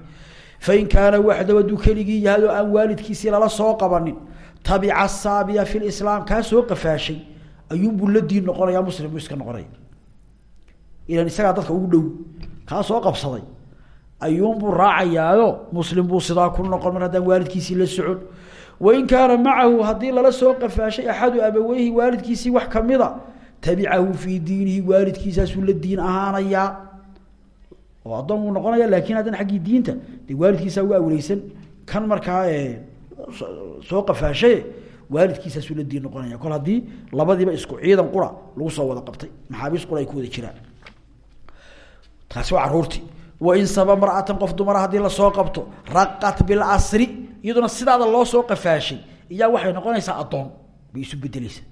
Fain kaana waxdaw hadduu keligii yahay oo aan waalidkiisii lala soo qabanin tabica saabiya fi lislaam kaa soo qafaashay ayuunbuu la noqonaya muslim iska noqonaya ilan isagaa dadka ugu dhow kaa soo qabsaday ayuunbuu raacayaayo muslim buu sidaa ku noqon mar haddaan waalidkiisii la socon. Wain kaana macahu haddii lala soo qafaashay axadu abaweyhi waalidkiisii wax kamida tabicahu fii diinihi waalidkiisaasuu la diin ahaanayaa oo noqonaya laakin haddana aggii diinta dee waalidkiisaa uga awleysan kan markaa soo qafaashay waalidkiisaasuu la diin noqonaya. Kol haddii labadiiba isku ciidan qura lagu soo wada qabtay maxaabiis qura ay ku wada jiraan. Taasi waa caruurtii wain saba mar'atan qof dumara haddii la soo qabto raqat bilcasri iyaduna sidaada loo soo qafaashay iyaa waxay noqonaysaa addoon bay isu bedeleysaa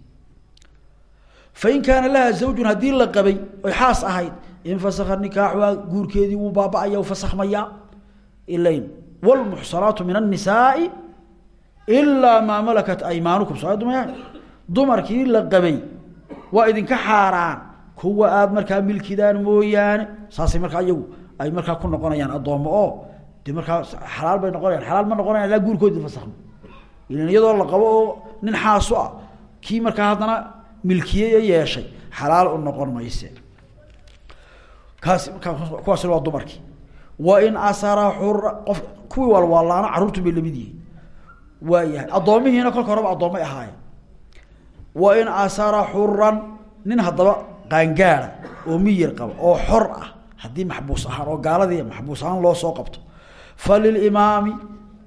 fain kaana laha zawjun haddii la qabay oy xaas ahayd infasakha nikaaxuha guurkeedii wuu baaba-aya fasakhmayaa ilayn wlmuxsanaatu min annisaai ilaa maa malakat aymaanukum soo dumaya dumarkii la qabay waa idinka xaaraan kuwa aada markaa milkidaan mooyaane saasay markaa iyagu ay markaa ku noqonayaan addoommo oo de markaa xalaal bay noqonayan xalaal ma noqonayan ilaa guurkoodii fasakhmo ilan iyadoo la qabo oo nin xaasu ah kii markaa haddana milkiyey ee yeeshay xalaal u noqon mayse. Kaasi kuwaasina waa dumarkii. Wain asara xura qof kuwii walwaalaana carruurtu bay la mid yihiin. Waa yahay addoomihiina kolka horeba addoomay ahaayeen. Wain asara xuran nin haddaba qaangaada oo miyir qaba oo xor ah haddii maxbuus ahaan oo gaaladii maxbuus ahaan loo soo qabto. Falilimaami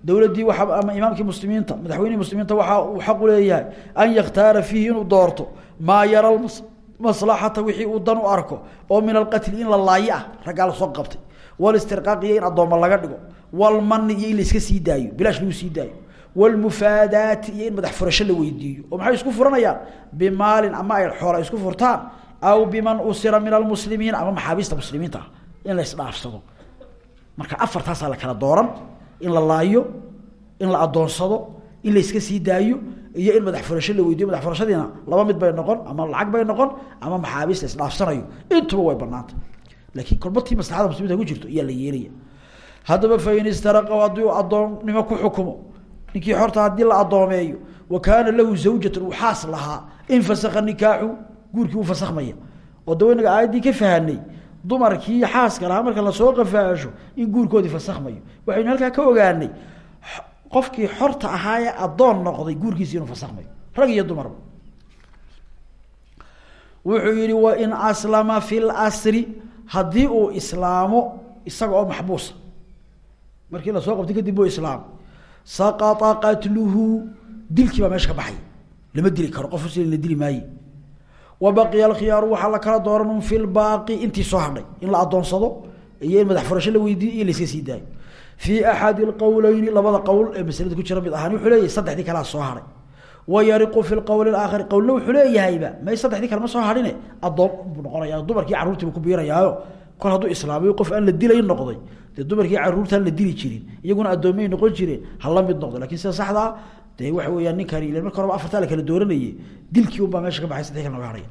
dowladdii ama imaamkii muslimiinta madaxweynihii muslimiinta waxaa uu xaq u leeyahay an yakhtaara fiihi inuu doorto maa yara maslaxata wixii uu dan u arko oo min alqatli in la laayo ah raggaa la soo qabtay. Walistirqaaq iyo in addoommo laga dhigo. Walmani iyo in la iska sii daayo bilaash lagu sii daayo. Walmufaadaati iyo madax furasho la weydiiyo. Oo maxay isku furanayaan bimaalin ama ay xoola isku furtaan aw biman usira min almuslimiin ama maxaabiista muslimiinta? In la isdhaafsado. Marka afartaasaa la kala dooran. In la laayo in la adoonsado in la iska sii iyo in madax furasho la weydiyo. Madax furashadiina laba mid bay noqon ama lacag bay noqon ama maxaabiis la intuba way banaanta laakiin kolbatii maslaxada muslimiinta ku jirto iyaa la yeelaya. Haddaba fain istaraqa haddii addoonnimo ku xukumo ninkii xorta haddii la addoomeeyo wa kaana lahu zawjatan uu xaas lahaa infasakha nikaaxu guurkii uu fasakhmaya. Oo dawa inaga aayaddii ka fahanay. Dumarkii xaaska lahaa marka la soo qafaasho in guurkoodii fasakhmayo. Waxaynu halkaa ka ogaanay qofkii xorta ahaa ee addoon noqday guurkiisi inuu fasakhmayo. Rag iyo dumarba wuxuu yihi wain aslama fi lsri haddii uu islaamo isaga oo maxbuusa markii la soo qabtay kadib uu islaamo saqaa qatluhu dilkii meesha ka baxay. Lama dili karo qof muslim la dili maaye wa baqiya alkhiyaaru waxaa la kala dooran fi lbaaqi intii soo hadhay in la adoonsado iyo in madax furasho la weydiiyo iyo la iska sii daayo. Fii axadi lqowleyni labada qowl ee maslada ku jira mid ahaan wuxuu leeyahay saddexdii kalea soo hadhay. Wa yariqu fi lqowli aakhari qowlna wuxuu leeyahayba may saddexdii kale ma soo hadhine addoon buu noqonaya dumarkii carruurtiibu ku biirayaayo. Kol hadduu islaamayo qof aan la dilayn noqday dee dee waxa weyaan ninkani ila marka horeba afartaa la kala dooranaye dilkii unbaa meesha ka baxay saddex kale noga hadhaya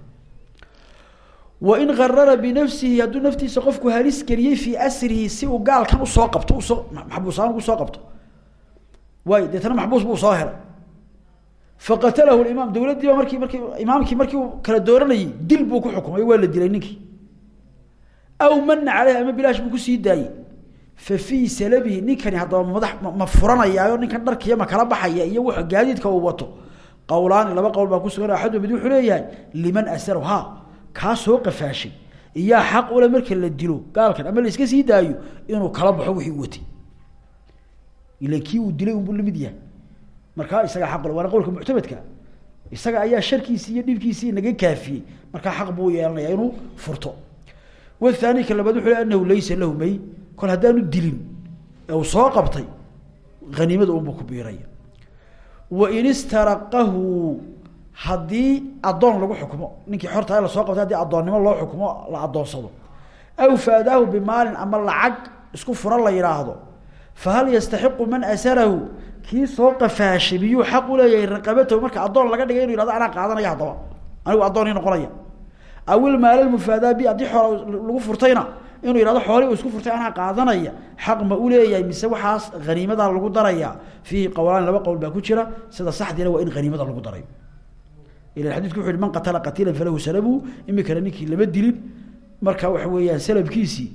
wain karara binafsihi hadduu naftiisa qofku halis geliyey fii asrihi si uu gaalkan u soo qabto u soo maxbuus ahaan ugu soo qabto. Waay deetana maxbuus buu soo helay. Faqatalahu imaam dowladdiiba markii markii imaamkii markii uu kala dooranayey dil buu ku xukumay waa la dilay ninkii. Aw mana caleyh ama bilaash buu ku sii daayey fa fii salabihi ninkani haddaba madax ma furanayaayo ninkan dharkiya ma kala baxaya iyo w gaadiidka uu wato. Qowlaani laba qowl baa kusugan axadu mid wuxuu leeyahay liman asaro ha soo qafaashay iyaa xaq ule marka la dilo gaalkan ama la iska sii daayo inuu kala baxo wixii u watay. Ilan kii dilay unbuu la mid yahay. Markaa isagaa xaqle waana qowlka muctamadka. Isaga ayaa sharkiisii iyo dhibkiisii naga kaafiyey. Markaa xaq buu yeelanaya inuu furto. Wathani ka labaad wuxu le laysa lahu may kol haddaanu dilin ee uu soo qabtay haniimada unbuu ku biiraya. Wain istaraqahu haddii addoon lagu xukumo ninkii xorta la soo qabtay haddii addoonnimo loo xukumo la addoonsado aw faadaahu bimaalin ama lacag isku furan la yidhaahdo fahal yastaxiqu man asarahu kii soo qafaashay miyuu xaq uleeyahay raqabatahu marka addoon laga dhigay inu yihahdo anaa qaadanaya haddaba anigu addoon ii noqonaya. Awil maalmufaada bi haddii lagu furtayna inuu yihahdo xoolii isku furtay anaa qaadanaya. Xaq ma uleeyahay mise waxaas haniimadaa lagu daraya fiihi qowlaan laba qowl baa ku jira sida saxdiina waa in haniimada lagu darayo ila xadidku wuxu man qatala qatiilan falahu salabuhu imikana ninkii lama dilin. Marka waxa weeyaan salabkiisii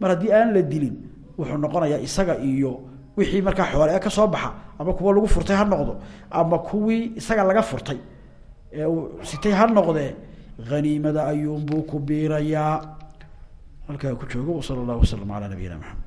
mar haddii aan la dilin wuxuu noqonayaa isaga iyo wixii markaa xoole ka soo baxa ama kuwa lagu furtay ha noqdo ama kuwii isaga laga furtay ee sitay ha noqdee haniimada ayuunbuu ku biirayaa halkaa ku joogo wsala allahu wasalam calaa nabiyina maxamed